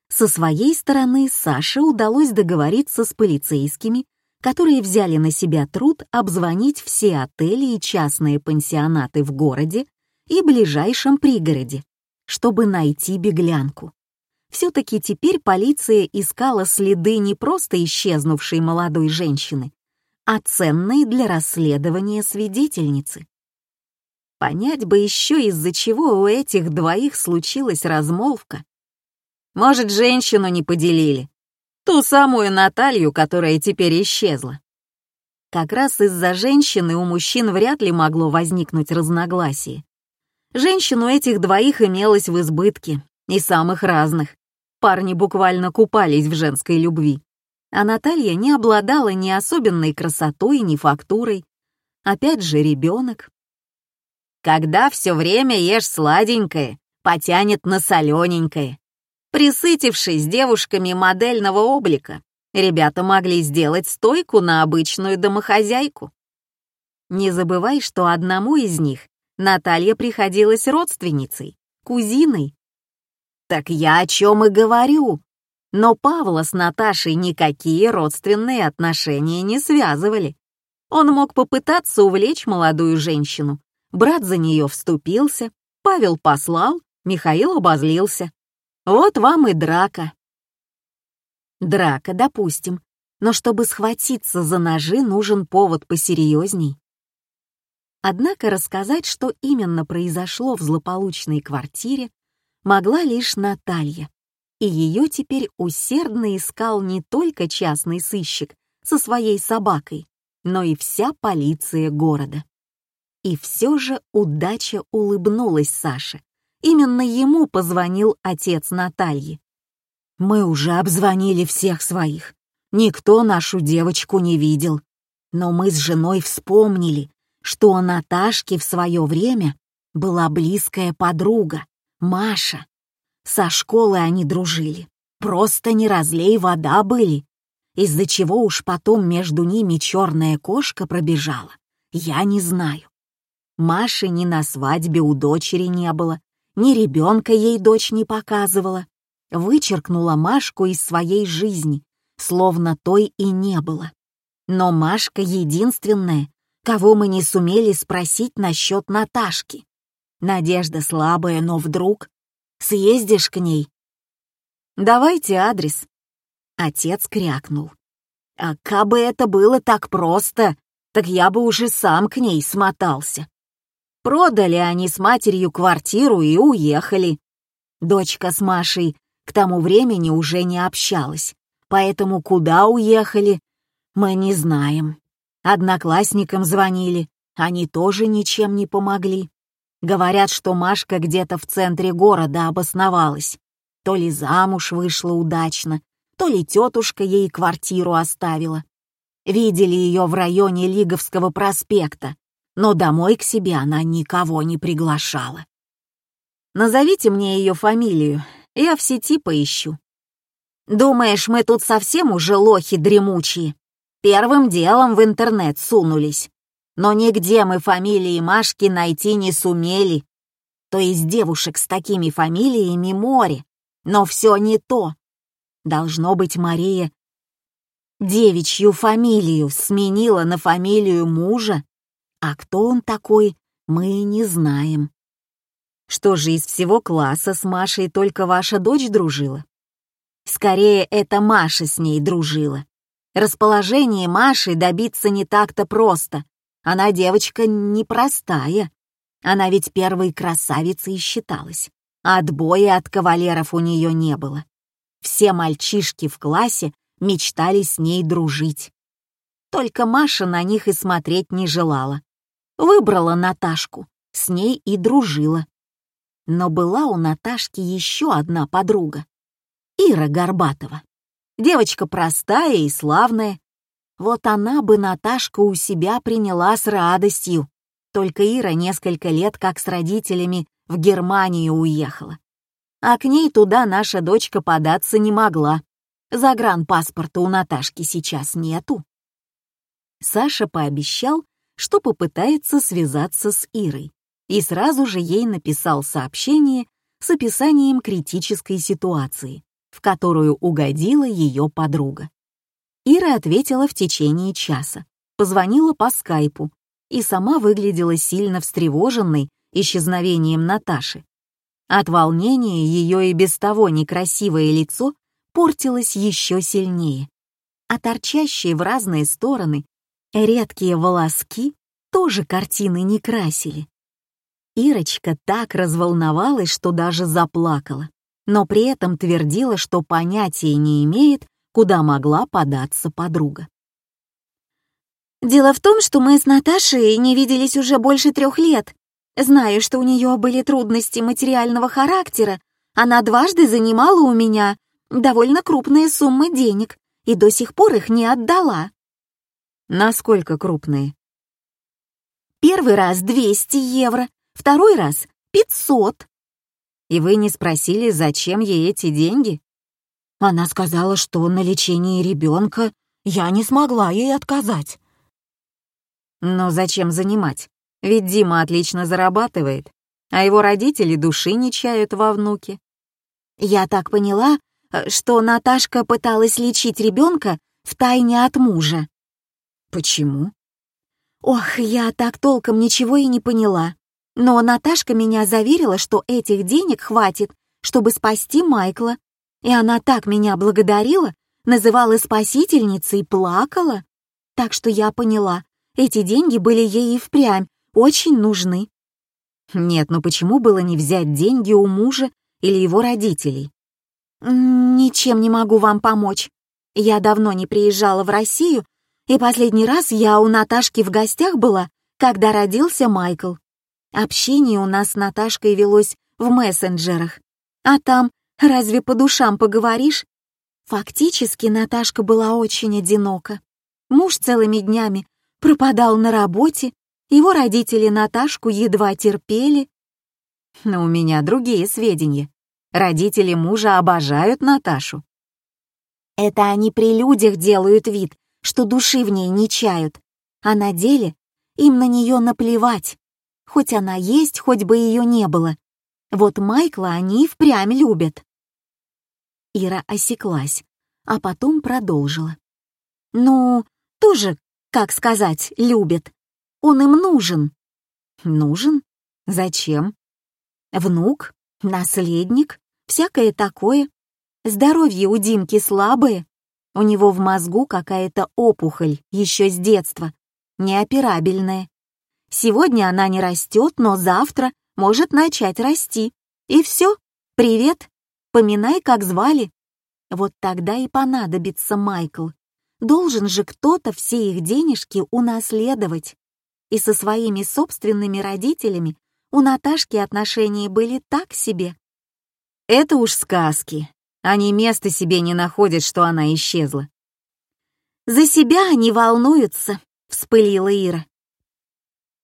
[SPEAKER 1] Со своей стороны Саше удалось договориться с полицейскими, которые взяли на себя труд обзвонить все отели и частные пансионаты в городе и ближайшем пригороде, чтобы найти беглянку. Все-таки теперь полиция искала следы не просто исчезнувшей молодой женщины, а ценной для расследования свидетельницы. Понять бы еще, из-за чего у этих двоих случилась размолвка, может, женщину не поделили? Ту самую Наталью, которая теперь исчезла. Как раз из-за женщины у мужчин вряд ли могло возникнуть разногласие. Женщин у этих двоих имелось в избытке, и самых разных. Парни буквально купались в женской любви. А Наталья не обладала ни особенной красотой, ни фактурой. Опять же, ребенок. Когда все время ешь сладенькое, потянет на солененькое. Присытившись девушками модельного облика, ребята могли сделать стойку на обычную домохозяйку. Не забывай, что одному из них Наталья приходилась родственницей, кузиной. Так я о чем и говорю. Но Павла с Наташей никакие родственные отношения не связывали. Он мог попытаться увлечь молодую женщину. Брат за нее вступился, Павел послал, Михаил обозлился. Вот вам и драка. Драка, допустим, но чтобы схватиться за ножи, нужен повод посерьезней. Однако рассказать, что именно произошло в злополучной квартире, могла лишь Наталья, и ее теперь усердно искал не только частный сыщик со своей собакой, но и вся полиция города. И все же удача улыбнулась Саше, Именно ему позвонил отец Натальи. «Мы уже обзвонили всех своих. Никто нашу девочку не видел. Но мы с женой вспомнили, что у Наташки в свое время была близкая подруга, Маша. Со школы они дружили. Просто не разлей вода были. Из-за чего уж потом между ними черная кошка пробежала, я не знаю. Маши ни на свадьбе у дочери не было, ни ребенка ей дочь не показывала, вычеркнула Машку из своей жизни, словно той и не было. Но Машка единственная, кого мы не сумели спросить насчет Наташки. Надежда слабая, но вдруг съездишь к ней. Давайте адрес. Отец крякнул. А кабы это было так просто, так я бы уже сам к ней смотался. Продали они с матерью квартиру и уехали. Дочка с Машей к тому времени уже не общалась, поэтому куда уехали, мы не знаем. Одноклассникам звонили, они тоже ничем не помогли. Говорят, что Машка где-то в центре города обосновалась. То ли замуж вышла удачно, то ли тетушка ей квартиру оставила. Видели ее в районе Лиговского проспекта, но домой к себе она никого не приглашала. Назовите мне ее фамилию, я в сети поищу. Думаешь, мы тут совсем уже лохи дремучие? Первым делом в интернет сунулись. Но нигде мы фамилии Машки найти не сумели. То есть девушек с такими фамилиями море. Но все не то. Должно быть, Мария девичью фамилию сменила на фамилию мужа, а кто он такой, мы не знаем. Что же из всего класса с Машей только ваша дочь дружила? Скорее, это Маша с ней дружила. Расположение Маши добиться не так-то просто. Она девочка непростая. Она ведь первой красавицей считалась. Отбоя от кавалеров у нее не было. Все мальчишки в классе мечтали с ней дружить. Только Маша на них и смотреть не желала. Выбрала Наташку, с ней и дружила. Но была у Наташки еще одна подруга. Ира Горбатова. Девочка простая и славная. Вот она бы Наташку у себя приняла с радостью. Только Ира несколько лет как с родителями в Германию уехала. А к ней туда наша дочка податься не могла. Загранпаспорта у Наташки сейчас нету. Саша пообещал, что попытается связаться с Ирой, и сразу же ей написал сообщение с описанием критической ситуации, в которую угодила ее подруга. Ира ответила в течение часа, позвонила по скайпу и сама выглядела сильно встревоженной исчезновением Наташи. От волнения ее и без того некрасивое лицо портилась еще сильнее, а торчащие в разные стороны редкие волоски тоже картины не красили. Ирочка так разволновалась, что даже заплакала, но при этом твердила, что понятия не имеет, куда могла податься подруга. «Дело в том, что мы с Наташей не виделись уже больше трех лет. Знаю, что у нее были трудности материального характера. Она дважды занимала у меня довольно крупные суммы денег и до сих пор их не отдала. Насколько крупные? Первый раз 200 евро, второй раз 500. И вы не спросили, зачем ей эти деньги? Она сказала, что на лечении ребенка я не смогла ей отказать. Но зачем занимать? Ведь Дима отлично зарабатывает, а его родители души не чают во внуке. Я так поняла, Э, что Наташка пыталась лечить ребенка втайне от мужа. Почему? Ох, я так толком ничего и не поняла. Но Наташка меня заверила, что этих денег хватит, чтобы спасти Майкла. И она так меня благодарила, называла спасительницей плакала. Так что я поняла, эти деньги были ей и впрямь очень нужны. Нет, ну почему было не взять деньги у мужа или его родителей? «Ничем не могу вам помочь. Я давно не приезжала в Россию, и последний раз я у Наташки в гостях была, когда родился Майкл. Общение у нас с Наташкой велось в мессенджерах. А там разве по душам поговоришь? Фактически Наташка была очень одинока. Муж целыми днями пропадал на работе, его родители Наташку едва терпели. Но у меня другие сведения. Родители мужа обожают Наташу. Это они при людях делают вид, что души в ней не чают, а на деле им на нее наплевать. Хоть она есть, хоть бы ее не было. Вот Майкла они впрямь любят. Ира осеклась, а потом продолжила. Ну, тоже, как сказать, любят. Он им нужен. Нужен? Зачем? Внук? Наследник? всякое такое. Здоровье у Димки слабое. У него в мозгу какая-то опухоль еще с детства, неоперабельная. Сегодня она не растет, но завтра может начать расти. И все, привет, поминай, как звали. Вот тогда и понадобится Майкл. Должен же кто-то все их денежки унаследовать. И со своими собственными родителями у Наташки отношения были так себе. Это уж сказки. Они места себе не находят, что она исчезла. «За себя они волнуются», — вспылила Ира.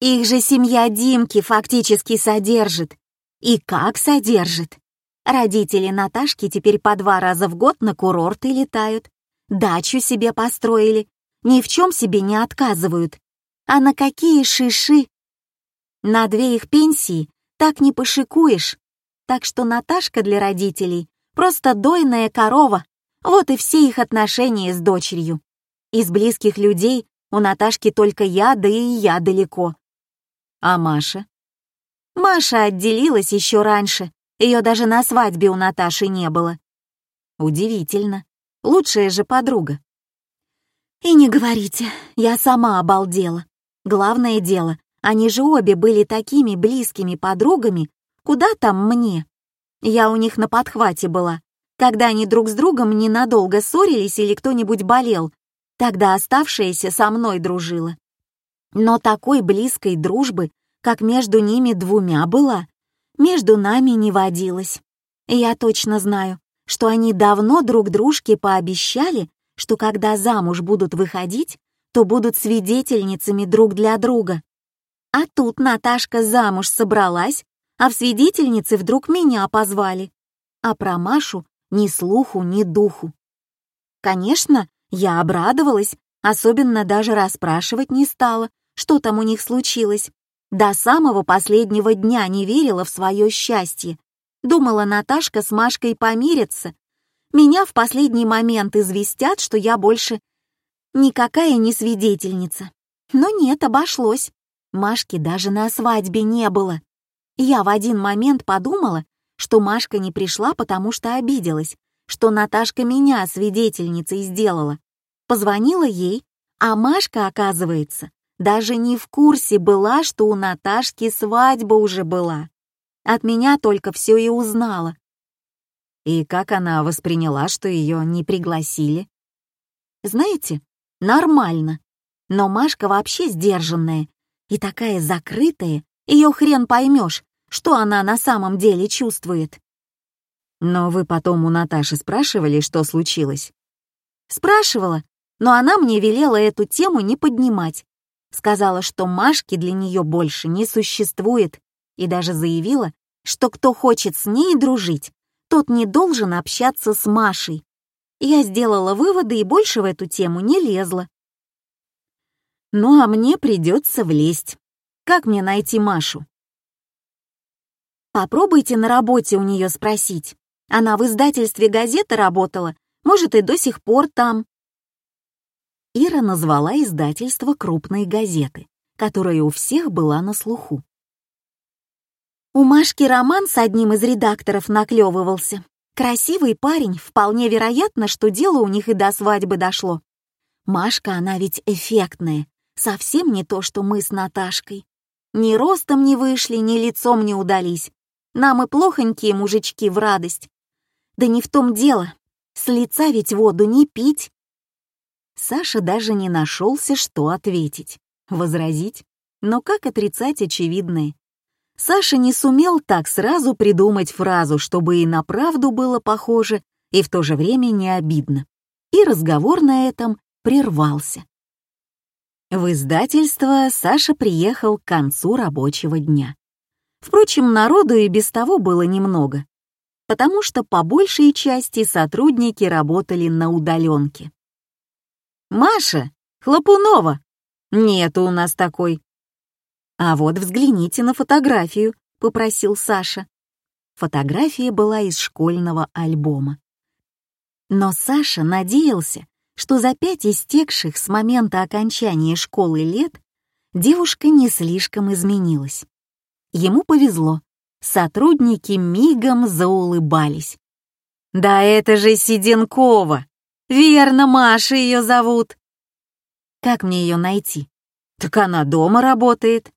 [SPEAKER 1] «Их же семья Димки фактически содержит. И как содержит. Родители Наташки теперь по два раза в год на курорты летают, дачу себе построили, ни в чем себе не отказывают. А на какие шиши? На две их пенсии так не пошикуешь. Так что Наташка для родителей просто дойная корова. Вот и все их отношения с дочерью. Из близких людей у Наташки только я, да и я далеко. А Маша? Маша отделилась еще раньше. Ее даже на свадьбе у Наташи не было. Удивительно. Лучшая же подруга. И не говорите, я сама обалдела. Главное дело, они же обе были такими близкими подругами, куда там мне? Я у них на подхвате была, когда они друг с другом ненадолго ссорились или кто-нибудь болел, тогда оставшаяся со мной дружила. Но такой близкой дружбы, как между ними двумя была, между нами не водилось. я точно знаю, что они давно друг дружке пообещали, что когда замуж будут выходить, то будут свидетельницами друг для друга. А тут Наташка замуж собралась, а в свидетельницы вдруг меня позвали. А про Машу ни слуху, ни духу. Конечно, я обрадовалась, особенно даже расспрашивать не стала, что там у них случилось. До самого последнего дня не верила в свое счастье. Думала, Наташка с Машкой помирятся. Меня в последний момент известят, что я больше никакая не свидетельница. Но нет, обошлось. Машки даже на свадьбе не было. Я в один момент подумала, что Машка не пришла, потому что обиделась, что Наташка меня свидетельницей сделала. Позвонила ей, а Машка, оказывается, даже не в курсе была, что у Наташки свадьба уже была. От меня только все и узнала. И как она восприняла, что ее не пригласили? Знаете, нормально. Но Машка вообще сдержанная и такая закрытая, ее хрен поймешь, что она на самом деле чувствует. Но вы потом у Наташи спрашивали, что случилось? Спрашивала, но она мне велела эту тему не поднимать, Сказала, что Машки для нее больше не существует, и даже заявила, что кто хочет с ней дружить, тот не должен общаться с Машей. Я сделала выводы и больше в эту тему не лезла. Ну а мне придется влезть. Как мне найти Машу? Попробуйте на работе у нее спросить. Она в издательстве газеты работала, может, и до сих пор там. Ира назвала издательство крупной газеты, которая у всех была на слуху. У Машки роман с одним из редакторов наклевывался. Красивый парень, вполне вероятно, что дело у них и до свадьбы дошло. Машка, она ведь эффектная, совсем не то, что мы с Наташкой. Ни ростом не вышли, ни лицом не удались. Нам и плохонькие мужички в радость. Да не в том дело. С лица ведь воду не пить. Саша даже не нашелся, что ответить, возразить. Но как отрицать очевидное? Саша не сумел так сразу придумать фразу, чтобы и на правду было похоже, и в то же время не обидно. И разговор на этом прервался. В издательство Саша приехал к концу рабочего дня. Впрочем, народу и без того было немного, потому что по большей части сотрудники работали на удаленке. Маша, Хлопунова. Нету у нас такой. А вот взгляните на фотографию, попросил Саша. Фотография была из школьного альбома. Но Саша надеялся, что за пять истекших с момента окончания школы лет девушка не слишком изменилась. Ему повезло. Сотрудники мигом заулыбались. «Да это же Сиденкова! Верно, Маша ее зовут. Как мне ее найти? Так она дома работает.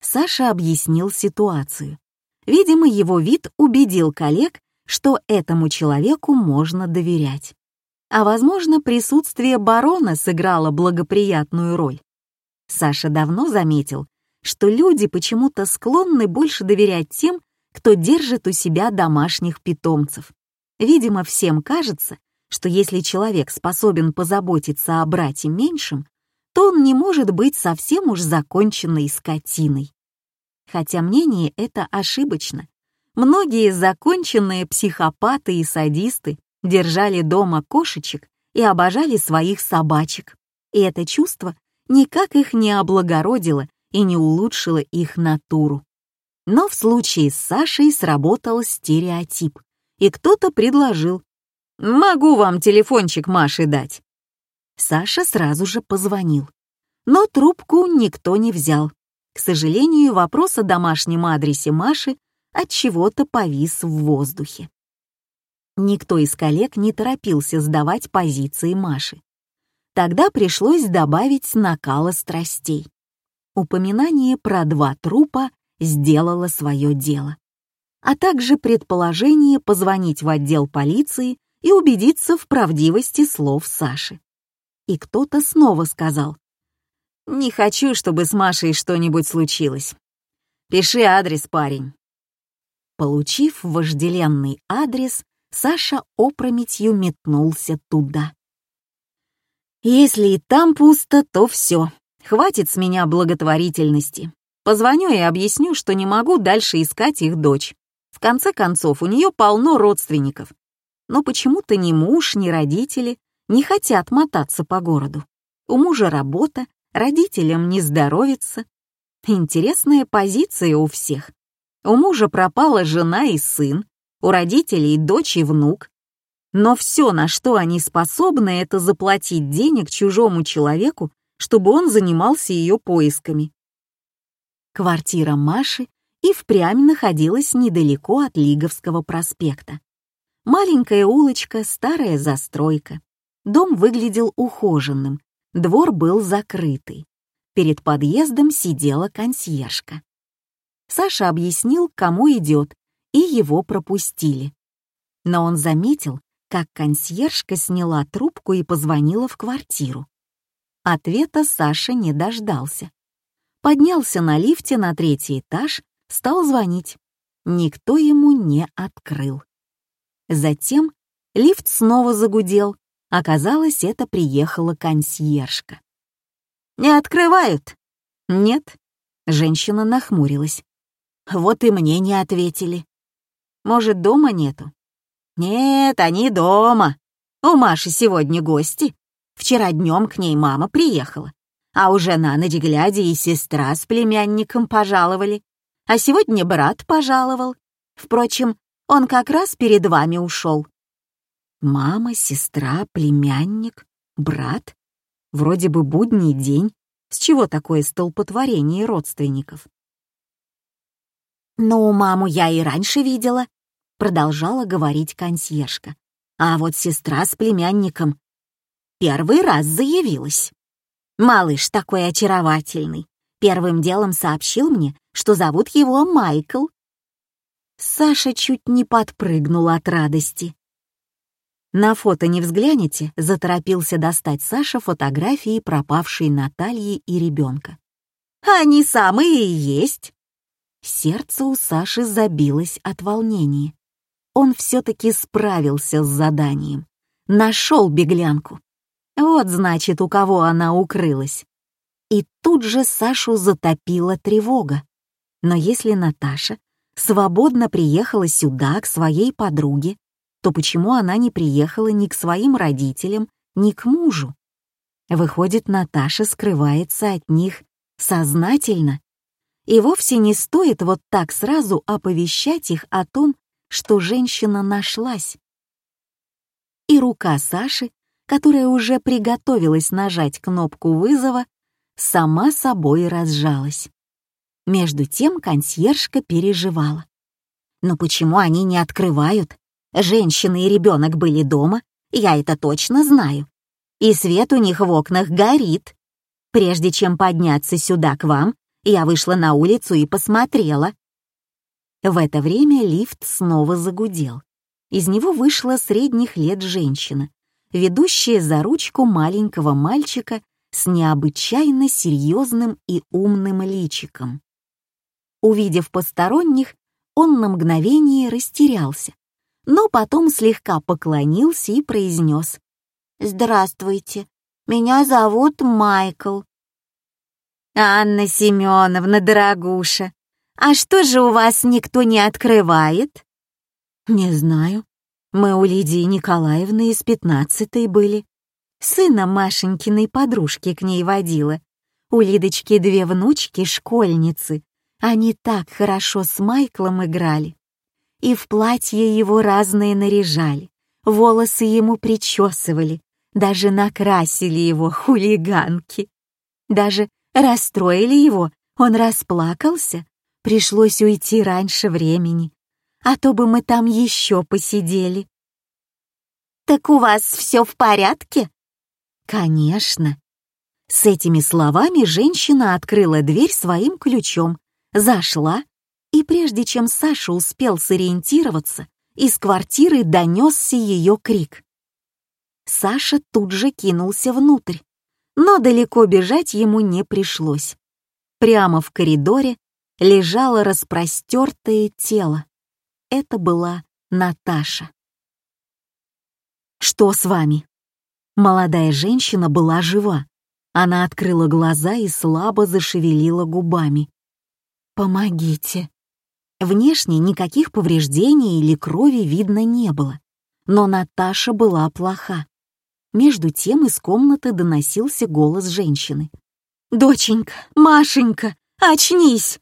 [SPEAKER 1] Саша объяснил ситуацию. Видимо, его вид убедил коллег, что этому человеку можно доверять. А возможно, присутствие барона сыграло благоприятную роль. Саша давно заметил, что люди почему-то склонны больше доверять тем, кто держит у себя домашних питомцев. Видимо, всем кажется, что если человек способен позаботиться о брате меньшем, то он не может быть совсем уж законченной скотиной. Хотя мнение это ошибочно, Многие законченные психопаты и садисты держали дома кошечек и обожали своих собачек, и это чувство никак их не облагородило и не улучшило их натуру. Но в случае с Сашей сработал стереотип, и кто-то предложил «Могу вам телефончик Маши дать». Саша сразу же позвонил. Но трубку никто не взял. К сожалению, вопрос о домашнем адресе Маши от чего-то повис в воздухе. Никто из коллег не торопился сдавать позиции Маши. Тогда пришлось добавить накала страстей. Упоминание про два трупа сделало свое дело. А также предположение позвонить в отдел полиции и убедиться в правдивости слов Саши. И кто-то снова сказал, «Не хочу, чтобы с Машей что-нибудь случилось. Пиши адрес, парень». Получив вожделенный адрес, Саша опрометью метнулся туда. «Если и там пусто, то все. Хватит с меня благотворительности. Позвоню и объясню, что не могу дальше искать их дочь. В конце концов, у нее полно родственников. Но почему-то ни муж, ни родители не хотят мотаться по городу. У мужа работа, родителям не здоровится. Интересная позиция у всех. У мужа пропала жена и сын, у родителей дочь и внук. Но все, на что они способны, это заплатить денег чужому человеку, чтобы он занимался ее поисками. Квартира Маши и впрямь находилась недалеко от Лиговского проспекта. Маленькая улочка, старая застройка. Дом выглядел ухоженным, двор был закрытый. Перед подъездом сидела консьержка. Саша объяснил, кому идет, и его пропустили. Но он заметил, как консьержка сняла трубку и позвонила в квартиру. Ответа Саша не дождался. Поднялся на лифте на третий этаж, стал звонить. Никто ему не открыл. Затем лифт снова загудел. Оказалось, это приехала консьержка. «Не открывают?» «Нет». Женщина нахмурилась. «Вот и мне не ответили. Может, дома нету?» «Нет, они дома. У Маши сегодня гости. Вчера днем к ней мама приехала. А уже на ночь глядя и сестра с племянником пожаловали. А сегодня брат пожаловал. Впрочем, он как раз перед вами ушел. Мама, сестра, племянник, брат. Вроде бы будний день. С чего такое столпотворение родственников? «Ну, маму я и раньше видела», — продолжала говорить консьержка. «А вот сестра с племянником первый раз заявилась. Малыш такой очаровательный. Первым делом сообщил мне, что зовут его Майкл. Саша чуть не подпрыгнул от радости. «На фото не взглянете?» — заторопился достать Саша фотографии пропавшей Натальи и ребенка. «Они самые и есть!» Сердце у Саши забилось от волнения. Он все-таки справился с заданием. Нашел беглянку. Вот значит, у кого она укрылась. И тут же Сашу затопила тревога. Но если Наташа свободно приехала сюда, к своей подруге, то почему она не приехала ни к своим родителям, ни к мужу? Выходит, Наташа скрывается от них сознательно и вовсе не стоит вот так сразу оповещать их о том, что женщина нашлась. И рука Саши, которая уже приготовилась нажать кнопку вызова, сама собой разжалась. Между тем консьержка переживала. «Но почему они не открывают? Женщина и ребенок были дома, я это точно знаю. И свет у них в окнах горит. Прежде чем подняться сюда к вам, я вышла на улицу и посмотрела. В это время лифт снова загудел. Из него вышла средних лет женщина, ведущая за ручку маленького мальчика с необычайно серьезным и умным личиком. Увидев посторонних, он на мгновение растерялся, но потом слегка поклонился и произнес «Здравствуйте, меня зовут Майкл. «Анна Семеновна, дорогуша,
[SPEAKER 3] А что же у вас никто не открывает?»
[SPEAKER 1] «Не знаю. Мы у Лидии Николаевны из пятнадцатой были. Сына Машенькиной подружки к ней водила. У Лидочки две внучки-школьницы. Они так хорошо с Майклом играли. И в платье его разные наряжали, волосы ему причесывали, даже накрасили его хулиганки. Даже расстроили его, он расплакался, пришлось уйти раньше времени, а то бы мы там еще посидели.
[SPEAKER 3] «Так у вас все в порядке?»
[SPEAKER 1] «Конечно». С этими словами женщина открыла дверь своим ключом, зашла, и прежде чем Саша успел сориентироваться, из квартиры донесся ее крик. Саша тут же кинулся внутрь, но далеко бежать ему не пришлось. Прямо в коридоре лежало распростертое тело. Это была Наташа. «Что с вами?» Молодая женщина была жива. Она открыла глаза и слабо зашевелила губами. «Помогите». Внешне никаких повреждений или крови видно не было, но Наташа была плоха. Между тем из комнаты доносился голос женщины. «Доченька, Машенька, очнись!»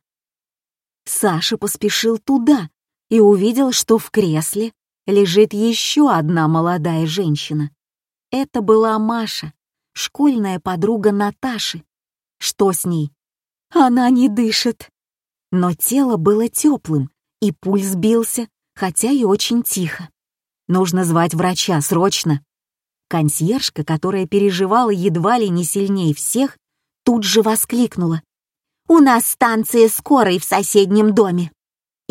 [SPEAKER 1] Саша поспешил туда и увидел, что в кресле лежит еще одна молодая женщина. Это была Маша, школьная подруга Наташи. Что с ней? Она не дышит. Но тело было теплым, и пульс бился, хотя и очень тихо. Нужно звать врача срочно. Консьержка, которая переживала едва ли не сильнее всех, тут же воскликнула. «У нас станция скорой в соседнем доме.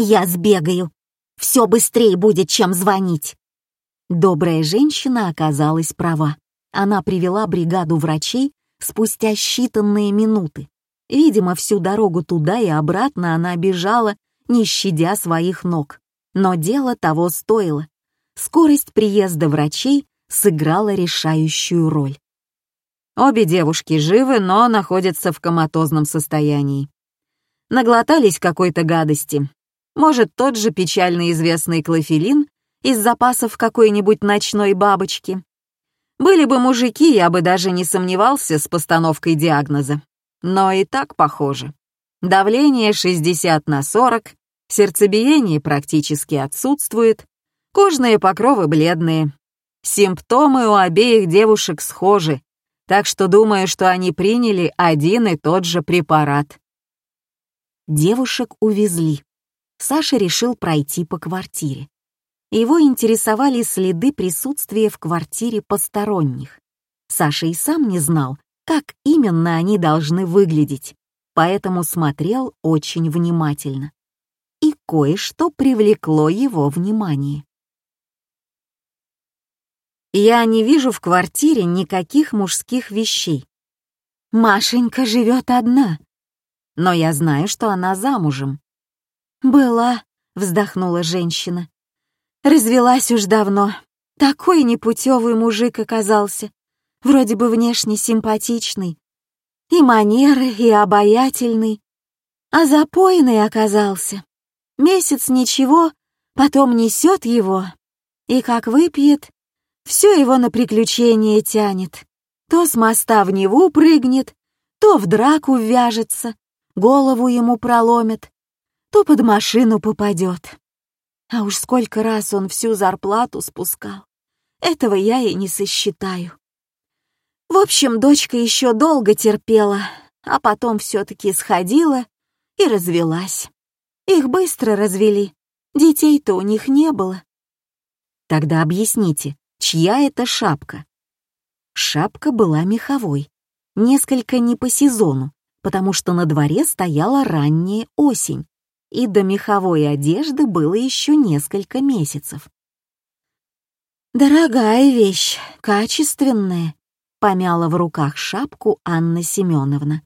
[SPEAKER 1] Я сбегаю. Все быстрее будет, чем звонить». Добрая женщина оказалась права. Она привела бригаду врачей спустя считанные минуты. Видимо, всю дорогу туда и обратно она бежала, не щадя своих ног. Но дело того стоило. Скорость приезда врачей сыграла решающую роль. Обе девушки живы, но находятся в коматозном состоянии. Наглотались какой-то гадости. Может, тот же печально известный клофелин из запасов какой-нибудь ночной бабочки. Были бы мужики, я бы даже не сомневался с постановкой диагноза. Но и так похоже. Давление 60 на 40, сердцебиение практически отсутствует, кожные покровы бледные. Симптомы у обеих девушек схожи, так что думаю, что они приняли один и тот же препарат. Девушек увезли. Саша решил пройти по квартире. Его интересовали следы присутствия в квартире посторонних. Саша и сам не знал, как именно они должны выглядеть, поэтому смотрел очень внимательно. И кое-что привлекло его внимание. Я не вижу в квартире никаких мужских вещей. Машенька живет одна, но я знаю, что она замужем. «Была», — вздохнула женщина. «Развелась уж давно. Такой непутевый мужик оказался. Вроде бы внешне симпатичный. И манеры, и обаятельный. А запойный оказался. Месяц ничего, потом несет его. И как выпьет, все его на приключения тянет. То с моста в Неву прыгнет, то в драку вяжется, голову ему проломит, то под машину попадет. А уж сколько раз он всю зарплату спускал. Этого я и не сосчитаю. В общем, дочка еще долго терпела, а потом все-таки сходила и развелась. Их быстро развели, детей-то у них не было. Тогда объясните, чья это шапка. Шапка была меховой, несколько не по сезону, потому что на дворе стояла ранняя осень, и до меховой одежды было еще несколько месяцев. «Дорогая вещь, качественная», — помяла в руках шапку Анна Семеновна.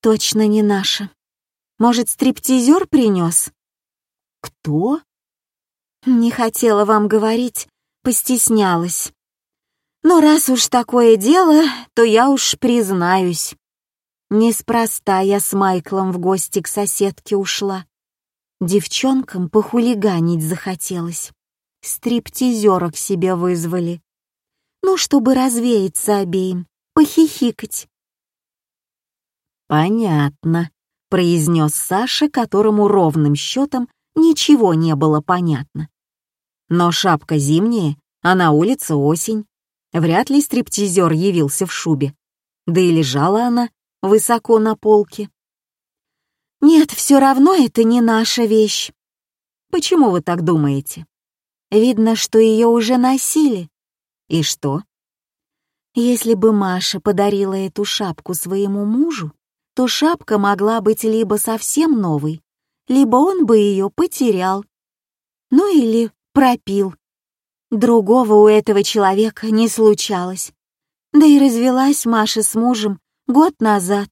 [SPEAKER 1] «Точно не наша. Может, стриптизер принес?» «Кто?» «Не хотела вам говорить, постеснялась. Но раз уж такое дело, то я уж признаюсь.
[SPEAKER 4] Неспроста я с Майклом в гости к соседке ушла. Девчонкам похулиганить захотелось. Стриптизерок себе вызвали. Ну, чтобы развеяться обеим, похихикать.
[SPEAKER 1] «Понятно», — произнес Саша, которому ровным счетом ничего не было понятно. Но шапка зимняя, а на улице осень. Вряд ли стриптизер явился в шубе. Да и лежала она высоко на полке.
[SPEAKER 4] «Нет, все равно это не наша вещь».
[SPEAKER 1] «Почему вы так думаете?»
[SPEAKER 4] «Видно, что ее уже носили».
[SPEAKER 1] «И что?»
[SPEAKER 4] «Если бы Маша подарила эту шапку своему мужу, то шапка могла быть либо совсем новой, либо он бы ее потерял. Ну или пропил. Другого у этого человека не случалось. Да и развелась Маша с мужем год назад.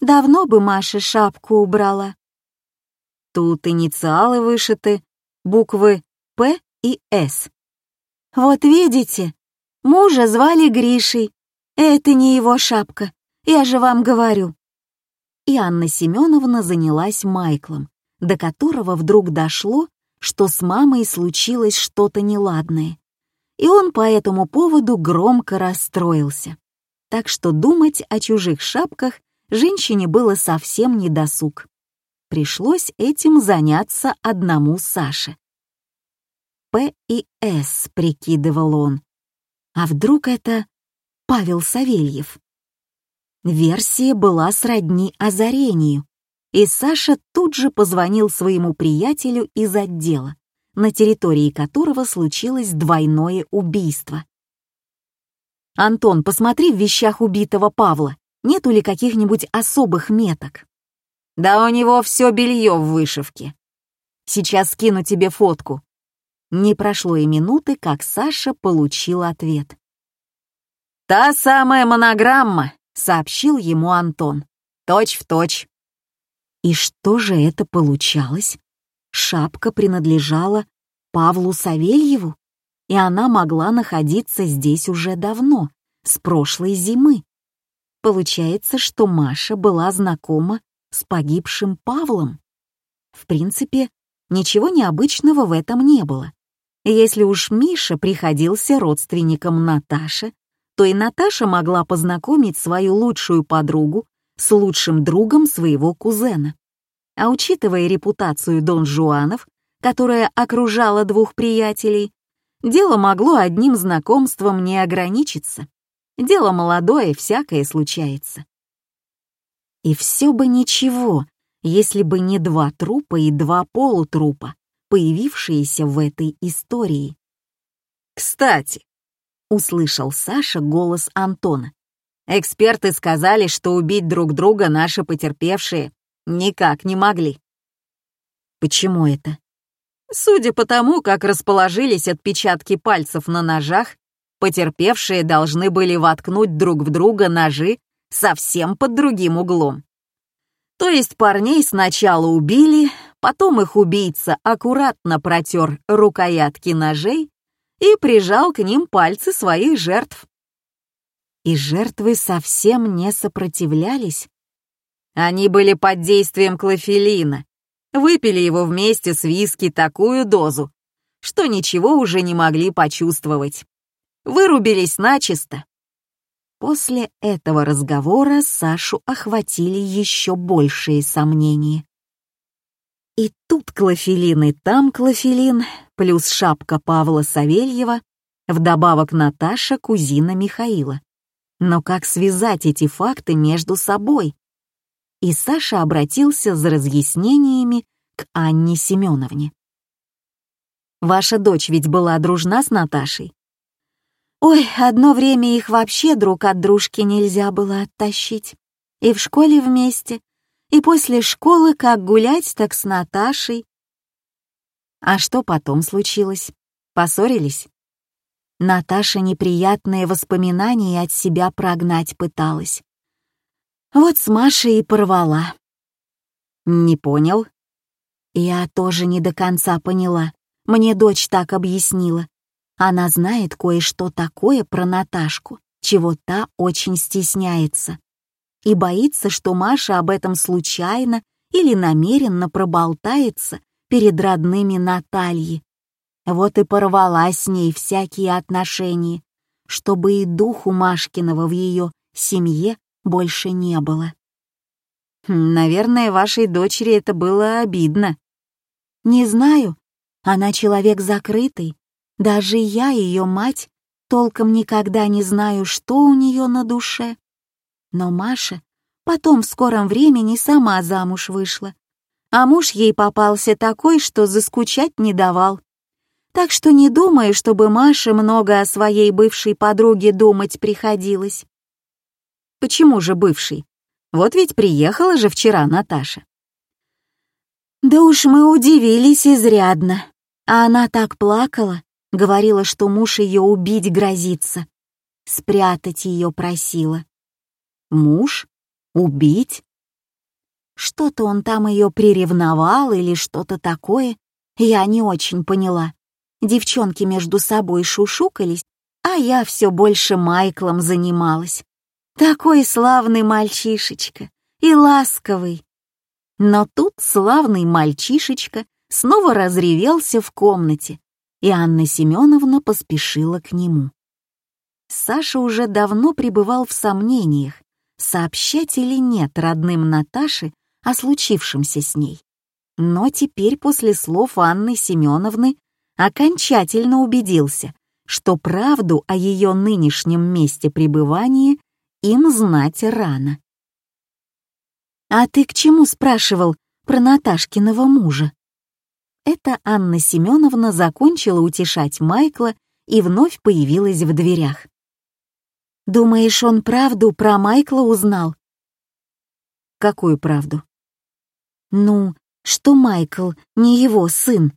[SPEAKER 4] Давно бы Маша шапку убрала.
[SPEAKER 1] Тут инициалы вышиты, буквы «П» и «С».
[SPEAKER 4] Вот видите, мужа звали Гришей. Это не его шапка, я же вам говорю.
[SPEAKER 1] И Анна Семеновна занялась Майклом, до которого вдруг дошло, что с мамой случилось что-то неладное. И он по этому поводу громко расстроился. Так что думать о чужих шапках женщине было совсем не досуг. Пришлось этим заняться одному Саше. «П и С», — прикидывал он. А вдруг это Павел Савельев? Версия была сродни озарению, и Саша тут же позвонил своему приятелю из отдела, на территории которого случилось двойное убийство. «Антон, посмотри в вещах убитого Павла, нету ли каких-нибудь особых меток?» «Да у него все белье в вышивке. Сейчас скину тебе фотку». Не прошло и минуты, как Саша получил ответ. «Та самая монограмма», — сообщил ему Антон. «Точь в точь». И что же это получалось? Шапка принадлежала Павлу Савельеву, и она могла находиться здесь уже давно, с прошлой зимы. Получается, что Маша была знакома с погибшим Павлом. В принципе, ничего необычного в этом не было. Если уж Миша приходился родственником Наташи, то и Наташа могла познакомить свою лучшую подругу с лучшим другом своего кузена. А учитывая репутацию Дон Жуанов, которая окружала двух приятелей, дело могло одним знакомством не ограничиться. Дело молодое, всякое случается. И все бы ничего, если бы не два трупа и два полутрупа, появившиеся в этой истории. «Кстати», — услышал Саша голос Антона, Эксперты сказали, что убить друг друга наши потерпевшие никак не могли. Почему это? Судя по тому, как расположились отпечатки пальцев на ножах, потерпевшие должны были воткнуть друг в друга ножи совсем под другим углом. То есть парней сначала убили, потом их убийца аккуратно протер рукоятки ножей и прижал к ним пальцы своих жертв и жертвы совсем не сопротивлялись. Они были под действием клофелина, выпили его вместе с виски такую дозу, что ничего уже не могли почувствовать. Вырубились начисто. После этого разговора Сашу охватили еще большие сомнения. И тут клофелин, и там клофелин, плюс шапка Павла Савельева, вдобавок Наташа, кузина Михаила. Но как связать эти факты между собой? И Саша обратился за разъяснениями к Анне Семеновне. «Ваша дочь ведь была дружна с Наташей?» «Ой, одно время их вообще друг от дружки нельзя было оттащить. И в школе вместе, и после школы как гулять, так с Наташей». «А что потом случилось? Поссорились?» Наташа неприятные воспоминания от себя прогнать пыталась. Вот с Машей и порвала. Не понял? Я тоже не до конца поняла. Мне дочь так объяснила. Она знает кое-что такое про Наташку, чего та очень стесняется. и боится, что Маша об этом случайно или намеренно проболтается перед родными Натальи. Вот и порвала с ней всякие отношения, чтобы и духу Машкиного в ее семье больше не было.
[SPEAKER 2] Хм, наверное, вашей дочери это было обидно.
[SPEAKER 1] Не знаю, она человек закрытый. Даже я, ее мать, толком никогда не знаю, что у нее на душе. Но Маша потом в скором времени сама замуж вышла, а муж ей попался такой, что заскучать не давал. Так что не думаю, чтобы Маше много о своей бывшей подруге думать приходилось.
[SPEAKER 2] Почему же бывший? Вот ведь приехала же вчера Наташа.
[SPEAKER 1] Да уж мы удивились изрядно. А она так плакала, говорила, что муж ее убить грозится. Спрятать ее просила.
[SPEAKER 2] Муж? Убить?
[SPEAKER 1] Что-то он там ее приревновал или что-то такое, я не очень поняла. Девчонки между собой шушукались, а я все больше Майклом занималась. Такой славный мальчишечка и ласковый. Но тут славный мальчишечка снова разревелся в комнате, и Анна Семеновна поспешила к нему. Саша уже давно пребывал в сомнениях, сообщать или нет родным Наташи о случившемся с ней. Но теперь после слов Анны Семеновны окончательно убедился, что правду о ее нынешнем месте пребывания им знать рано. «А ты к чему спрашивал про Наташкиного мужа?» Это Анна Семеновна закончила утешать Майкла и вновь появилась в дверях. «Думаешь, он правду про Майкла узнал?»
[SPEAKER 2] «Какую правду?»
[SPEAKER 1] «Ну, что Майкл не его сын».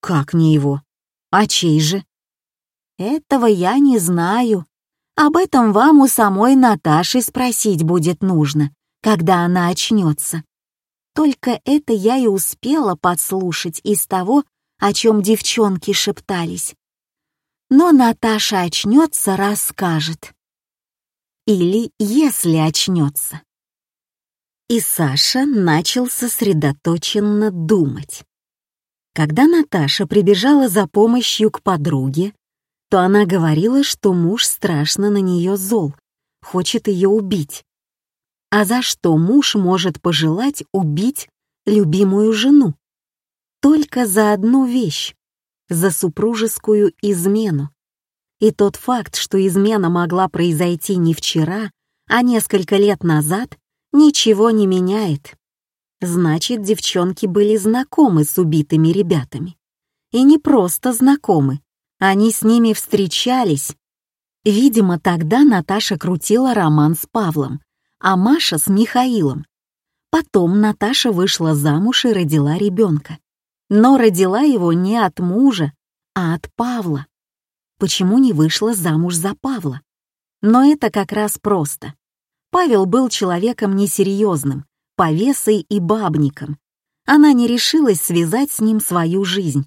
[SPEAKER 2] Как не его? А чей же?
[SPEAKER 1] Этого я не знаю. Об этом вам у самой Наташи спросить будет нужно, когда она очнется. Только это я и успела подслушать из того, о чем девчонки шептались. Но Наташа очнется, расскажет. Или если очнется. И Саша начал сосредоточенно думать. Когда Наташа прибежала за помощью к подруге, то она говорила, что муж страшно на нее зол, хочет ее убить. А за что муж может пожелать убить любимую жену? Только за одну вещь — за супружескую измену. И тот факт, что измена могла произойти не вчера, а несколько лет назад, ничего не меняет. Значит, девчонки были знакомы с убитыми ребятами. И не просто знакомы, они с ними встречались. Видимо, тогда Наташа крутила роман с Павлом, а Маша с Михаилом. Потом Наташа вышла замуж и родила ребенка. Но родила его не от мужа, а от Павла. Почему не вышла замуж за Павла? Но это как раз просто. Павел был человеком несерьезным, повесой и бабником. Она не решилась связать с ним свою жизнь.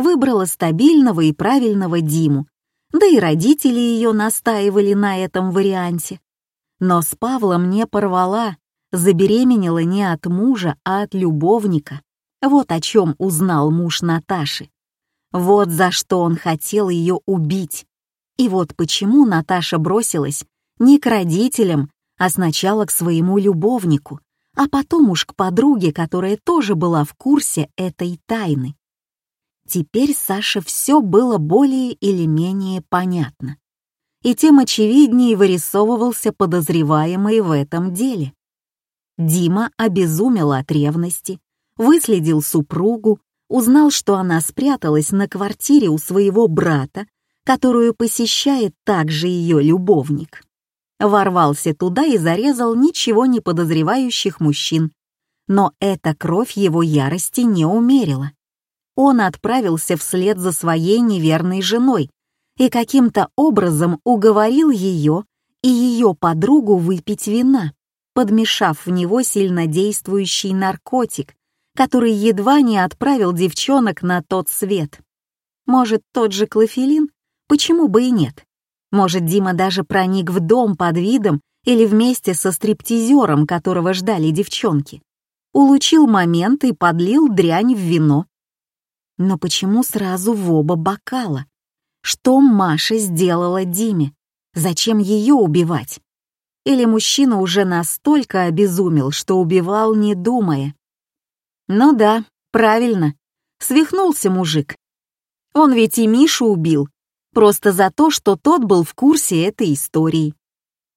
[SPEAKER 1] Выбрала стабильного и правильного Диму, да и родители ее настаивали на этом варианте. Но с Павлом не порвала, забеременела не от мужа, а от любовника. Вот о чем узнал муж Наташи. Вот за что он хотел ее убить. И вот почему Наташа бросилась не к родителям, а сначала к своему любовнику, а потом уж к подруге, которая тоже была в курсе этой тайны. Теперь Саше все было более или менее понятно. И тем очевиднее вырисовывался подозреваемый в этом деле. Дима обезумел от ревности, выследил супругу, узнал, что она спряталась на квартире у своего брата, которую посещает также ее любовник ворвался туда и зарезал ничего не подозревающих мужчин. Но эта кровь его ярости не умерила. Он отправился вслед за своей неверной женой и каким-то образом уговорил ее и ее подругу выпить вина, подмешав в него сильнодействующий наркотик, который едва не отправил девчонок на тот свет. Может, тот же клофелин? Почему бы и нет? Может, Дима даже проник в дом под видом или вместе со стриптизером, которого ждали девчонки. Улучил момент и подлил дрянь в вино. Но почему сразу в оба бокала? Что Маша сделала Диме? Зачем ее убивать? Или мужчина уже настолько обезумел, что убивал, не думая? Ну да, правильно. Свихнулся мужик. Он ведь и Мишу убил, просто за то, что тот был в курсе этой истории.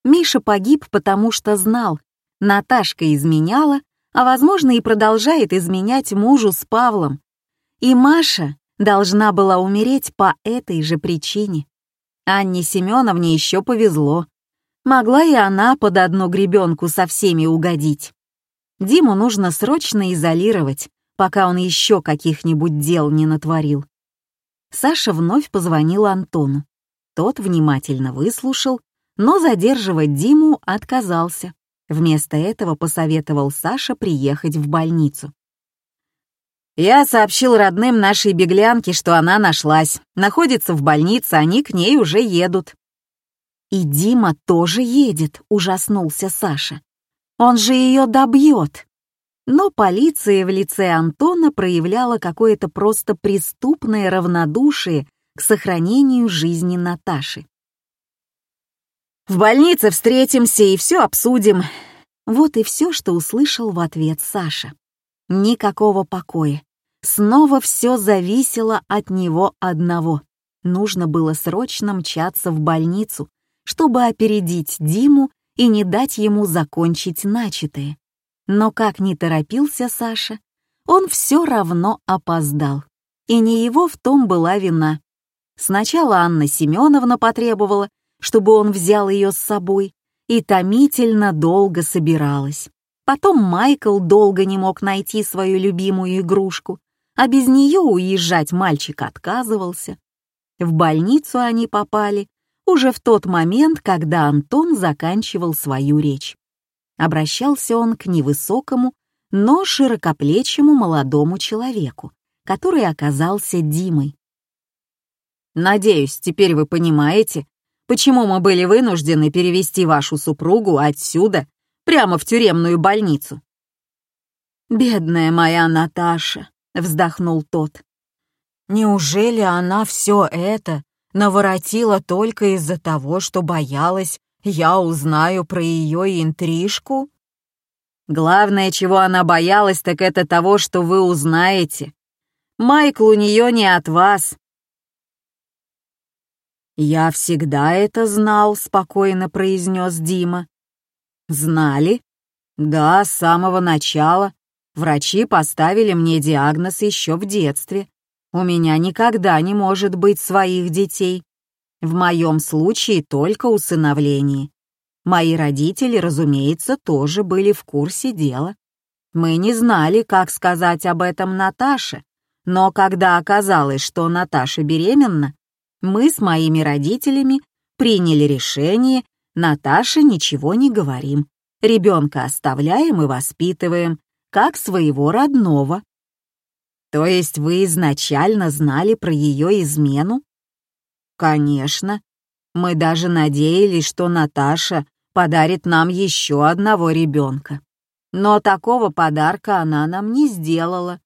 [SPEAKER 1] Миша погиб, потому что знал, Наташка изменяла, а, возможно, и продолжает изменять мужу с Павлом. И Маша должна была умереть по этой же причине. Анне Семеновне еще повезло. Могла и она под одну гребенку со всеми угодить. Диму нужно срочно изолировать, пока он еще каких-нибудь дел не натворил. Саша вновь позвонил Антону. Тот внимательно выслушал но задерживать Диму отказался. Вместо этого посоветовал Саша приехать в больницу. «Я сообщил родным нашей беглянке, что она нашлась. Находится в больнице, они к ней уже едут». «И Дима тоже едет», — ужаснулся Саша. «Он же ее добьет». Но полиция в лице Антона проявляла какое-то просто преступное равнодушие к сохранению жизни Наташи. В больнице встретимся и все обсудим». Вот и все, что услышал в ответ Саша. Никакого покоя. Снова все зависело от него одного. Нужно было срочно мчаться в больницу, чтобы опередить Диму и не дать ему закончить начатое. Но как ни торопился Саша, он все равно опоздал. И не его в том была вина. Сначала Анна Семеновна потребовала, чтобы он взял ее с собой, и томительно долго собиралась. Потом Майкл долго не мог найти свою любимую игрушку, а без нее уезжать мальчик отказывался. В больницу они попали уже в тот момент, когда Антон заканчивал свою речь. Обращался он к невысокому, но широкоплечему молодому человеку, который оказался Димой. «Надеюсь, теперь вы понимаете, почему мы были вынуждены перевести вашу супругу отсюда, прямо в тюремную больницу». «Бедная моя Наташа», — вздохнул тот. «Неужели она все это наворотила только из-за того, что боялась, я узнаю про ее интрижку?» «Главное, чего она боялась, так это того, что вы узнаете. Майкл у нее не от вас, «Я всегда это знал», — спокойно произнес Дима. «Знали?» «Да, с самого начала. Врачи поставили мне диагноз еще в детстве. У меня никогда не может быть своих детей. В моем случае только усыновление. Мои родители, разумеется, тоже были в курсе дела. Мы не знали, как сказать об этом Наташе, но когда оказалось, что Наташа беременна, мы с моими родителями приняли решение, Наташе ничего не говорим. Ребенка оставляем и воспитываем, как своего родного. То есть вы изначально знали про ее измену? Конечно. Мы даже надеялись, что Наташа подарит нам еще одного ребенка. Но такого подарка она нам не сделала.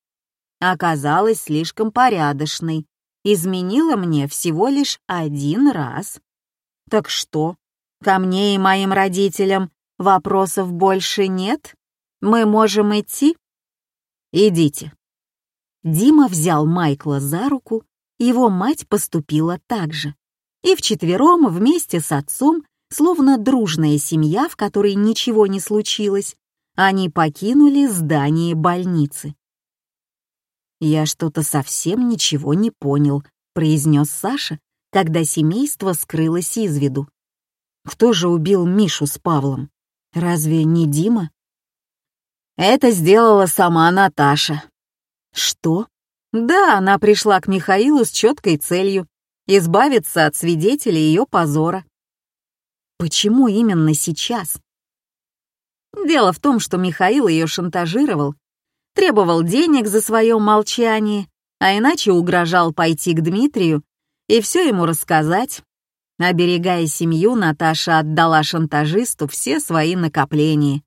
[SPEAKER 1] Оказалась слишком порядочной, изменила мне всего лишь один раз. Так что, ко мне и моим родителям вопросов больше нет? Мы можем идти? Идите. Дима взял Майкла за руку, его мать поступила так же. И вчетвером вместе с отцом, словно дружная семья, в которой ничего не случилось, они покинули здание больницы. «Я что-то совсем ничего не понял», — произнес Саша, когда семейство скрылось из виду. «Кто же убил Мишу с Павлом? Разве не Дима?» «Это сделала сама Наташа». «Что?» «Да, она пришла к Михаилу с четкой целью — избавиться от свидетелей ее позора». «Почему именно сейчас?» Дело в том, что Михаил ее шантажировал требовал денег за свое молчание, а иначе угрожал пойти к Дмитрию и все ему рассказать. Оберегая семью, Наташа отдала шантажисту все свои накопления.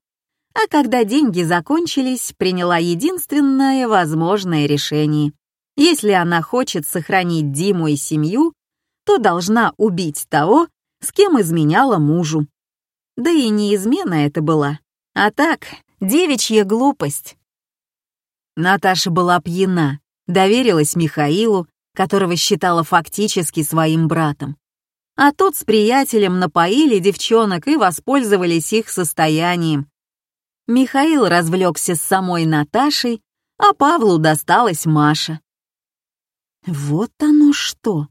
[SPEAKER 1] А когда деньги закончились, приняла единственное возможное решение. Если она хочет сохранить Диму и семью, то должна убить того, с кем изменяла мужу. Да и не измена это была, а так, девичья глупость. Наташа была пьяна, доверилась Михаилу, которого считала фактически своим братом. А тот с приятелем напоили девчонок и воспользовались их состоянием. Михаил развлекся с самой Наташей, а Павлу досталась Маша. Вот оно что!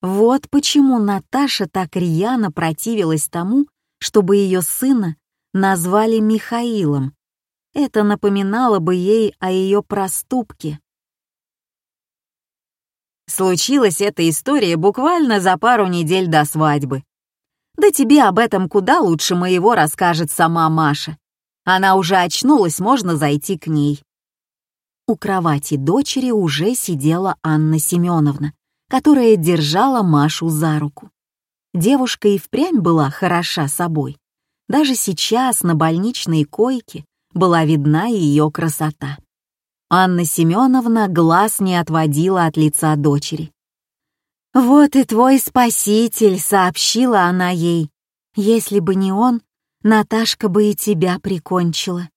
[SPEAKER 1] Вот почему Наташа так рьяно противилась тому, чтобы ее сына назвали Михаилом. Это напоминало бы ей о ее проступке. Случилась эта история буквально за пару недель до свадьбы. Да тебе об этом куда лучше моего расскажет сама Маша. Она уже очнулась, можно зайти к ней. У кровати дочери уже сидела Анна Семеновна, которая держала Машу за руку. Девушка и впрямь была хороша собой. Даже сейчас на больничной койке была видна ее красота. Анна Семеновна глаз не отводила от лица дочери. «Вот и твой спаситель», — сообщила она ей. «Если бы не он, Наташка бы и тебя прикончила».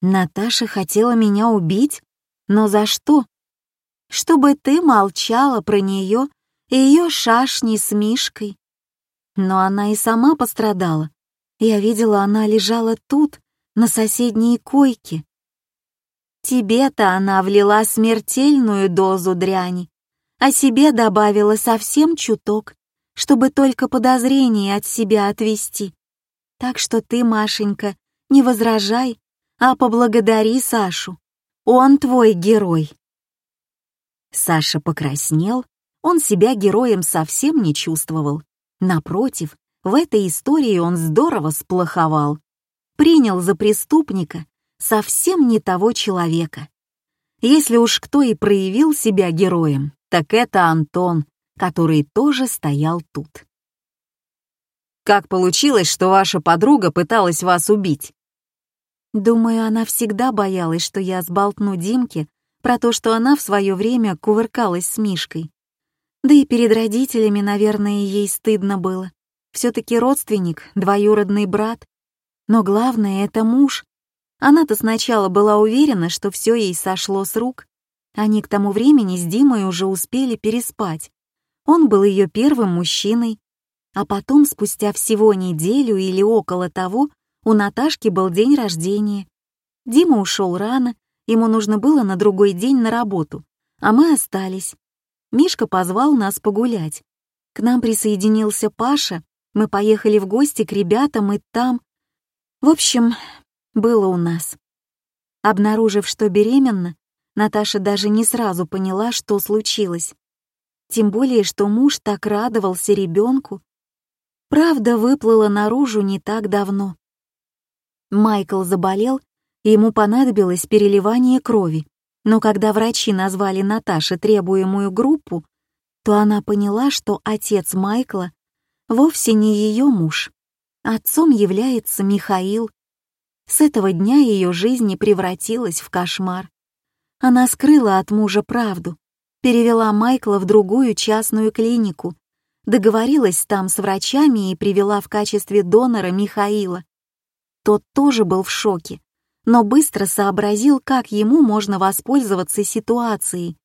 [SPEAKER 1] Наташа хотела меня убить? Но за что? Чтобы ты молчала про нее и ее шашни с Мишкой. Но она и сама пострадала. Я видела, она лежала тут, на соседней койке. Тебе-то она влила смертельную дозу дряни, а себе добавила совсем чуток, чтобы только подозрение от себя отвести. Так что ты, Машенька, не возражай, а поблагодари Сашу. Он твой герой. Саша покраснел, он себя героем совсем не чувствовал. Напротив, в этой истории он здорово сплоховал. Принял за преступника совсем не того человека. Если уж кто и проявил себя героем, так это Антон, который тоже стоял тут. «Как получилось, что ваша подруга пыталась вас убить?» Думаю, она всегда боялась, что я сболтну Димке про то, что она в свое время кувыркалась с Мишкой. Да и перед родителями, наверное, ей стыдно было. Все-таки родственник, двоюродный брат. Но главное — это муж. Она-то сначала была уверена, что все ей сошло с рук. Они к тому времени с Димой уже успели переспать. Он был ее первым мужчиной. А потом, спустя всего неделю или около того, у Наташки был день рождения. Дима ушел рано, ему нужно было на другой день на работу, а мы остались. Мишка позвал нас погулять. К нам присоединился Паша, мы поехали в гости к ребятам и там... В общем, было у нас. Обнаружив, что беременна, Наташа даже не сразу поняла, что случилось. Тем более, что муж так радовался ребенку. Правда выплыла наружу не так давно. Майкл заболел, и ему понадобилось переливание крови но когда врачи назвали Наташе требуемую группу, то она поняла, что отец Майкла вовсе не ее муж. Отцом является Михаил. С этого дня ее жизнь превратилась в кошмар. Она скрыла от мужа правду, перевела Майкла в другую частную клинику, договорилась там с врачами и привела в качестве донора Михаила. Тот тоже был в шоке, но быстро сообразил, как ему можно воспользоваться ситуацией.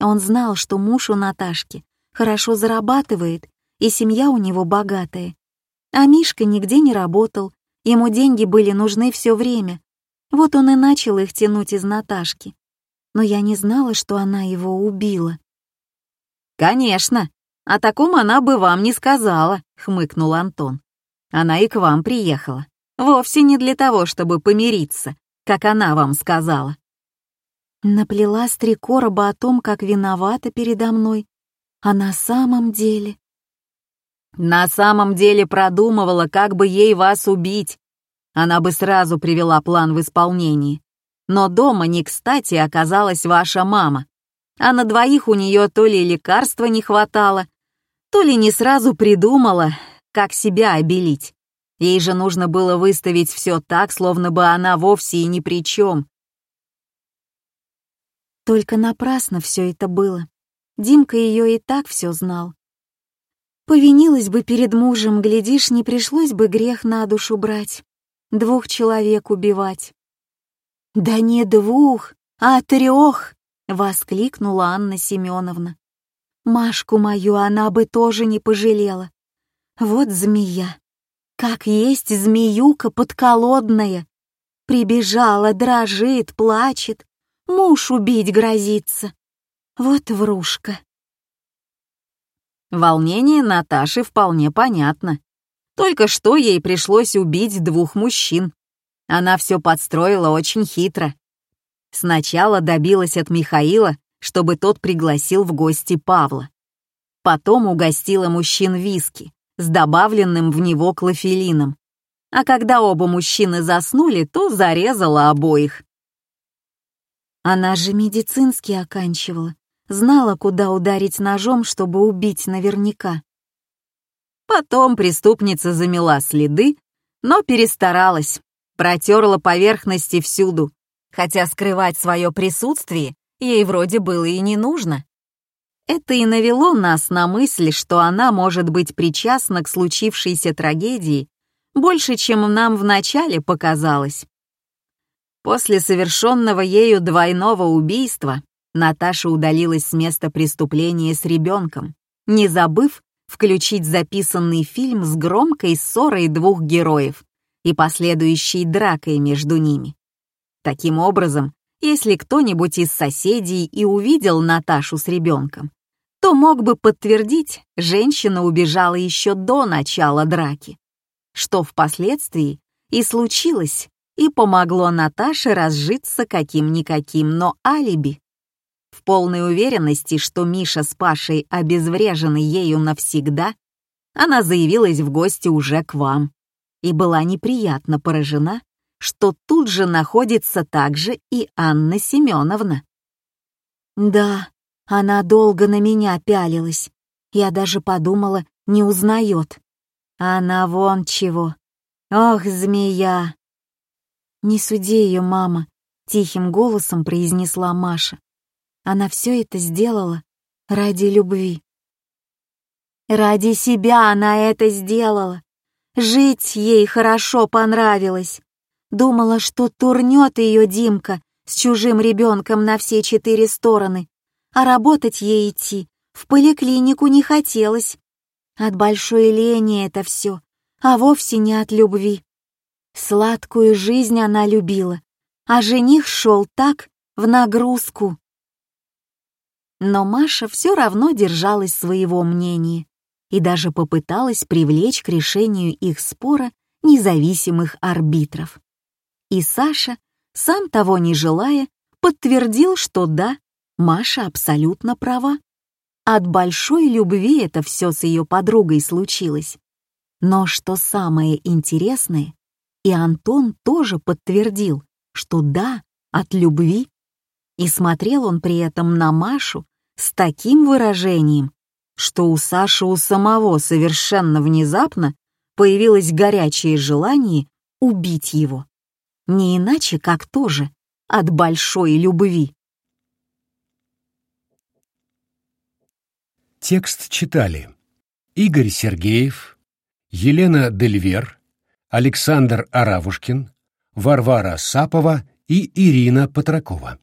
[SPEAKER 1] Он знал, что муж у Наташки хорошо зарабатывает, и семья у него богатая. А Мишка нигде не работал, ему деньги были нужны все время. Вот он и начал их тянуть из Наташки. Но я не знала, что она его убила. «Конечно, о таком она бы вам не сказала», — хмыкнул Антон. «Она и к вам приехала. Вовсе не для того, чтобы помириться, как она вам сказала. Наплела с три короба о том, как виновата передо мной. А на самом деле... На самом деле продумывала, как бы ей вас убить. Она бы сразу привела план в исполнение. Но дома не кстати оказалась ваша мама. А на двоих у нее то ли лекарства не хватало, то ли не сразу придумала, как себя обелить. Ей же нужно было выставить все так, словно бы она вовсе и ни при чем. Только напрасно все это было. Димка ее и так все знал. Повинилась бы перед мужем, глядишь, не пришлось бы грех на душу брать, двух человек убивать. «Да не двух, а трех!» — воскликнула Анна Семеновна. «Машку мою она бы тоже не пожалела. Вот змея, как есть змеюка подколодная. Прибежала, дрожит, плачет, муж убить грозится. Вот врушка».
[SPEAKER 2] Волнение Наташи вполне понятно. Только что ей пришлось убить двух мужчин. Она все подстроила очень хитро. Сначала добилась от Михаила, чтобы тот пригласил в гости Павла. Потом угостила мужчин виски с добавленным в него клофелином. А когда оба мужчины заснули, то зарезала обоих.
[SPEAKER 1] Она же медицинский оканчивала, знала, куда ударить ножом, чтобы убить наверняка.
[SPEAKER 2] Потом преступница замела следы, но перестаралась, протерла поверхности всюду, хотя скрывать свое присутствие ей вроде было и не нужно. Это и навело нас на мысль, что она может быть причастна к случившейся трагедии больше, чем нам вначале показалось. После совершенного ею двойного убийства Наташа удалилась с места преступления с ребенком, не забыв включить записанный фильм с громкой ссорой двух героев и последующей дракой между ними. Таким образом, если кто-нибудь из соседей и увидел Наташу с ребенком, то мог бы подтвердить, женщина убежала еще до начала драки, что впоследствии и случилось, и помогло Наташе разжиться каким-никаким, но алиби. В полной уверенности, что Миша с Пашей обезврежены ею навсегда, она заявилась в гости уже к вам и была неприятно поражена, что тут же находится также и Анна Семеновна.
[SPEAKER 1] Да, она долго на меня пялилась. Я даже подумала, не узнает. Она вон чего. Ох, змея! Не суди ее, мама, тихим голосом произнесла Маша. Она все это сделала ради любви. Ради себя она это сделала. Жить ей хорошо понравилось. Думала, что турнет ее Димка с чужим ребенком на все четыре стороны, а работать ей идти в поликлинику не хотелось. От большой лени это все, а вовсе не от любви. Сладкую жизнь она любила, а жених шел так, в нагрузку. Но Маша все равно держалась своего мнения и даже попыталась привлечь к решению их спора независимых арбитров. И Саша, сам того не желая, подтвердил, что да, Маша абсолютно права. От большой любви это все с ее подругой случилось. Но что самое интересное, и Антон тоже подтвердил, что да, от любви. И смотрел он при этом на Машу с таким выражением, что у Саши у самого совершенно внезапно появилось горячее желание убить его. Не иначе, как тоже от большой любви.
[SPEAKER 5] Текст читали Игорь Сергеев, Елена Дельвер, Александр Аравушкин, Варвара Сапова и Ирина Патракова.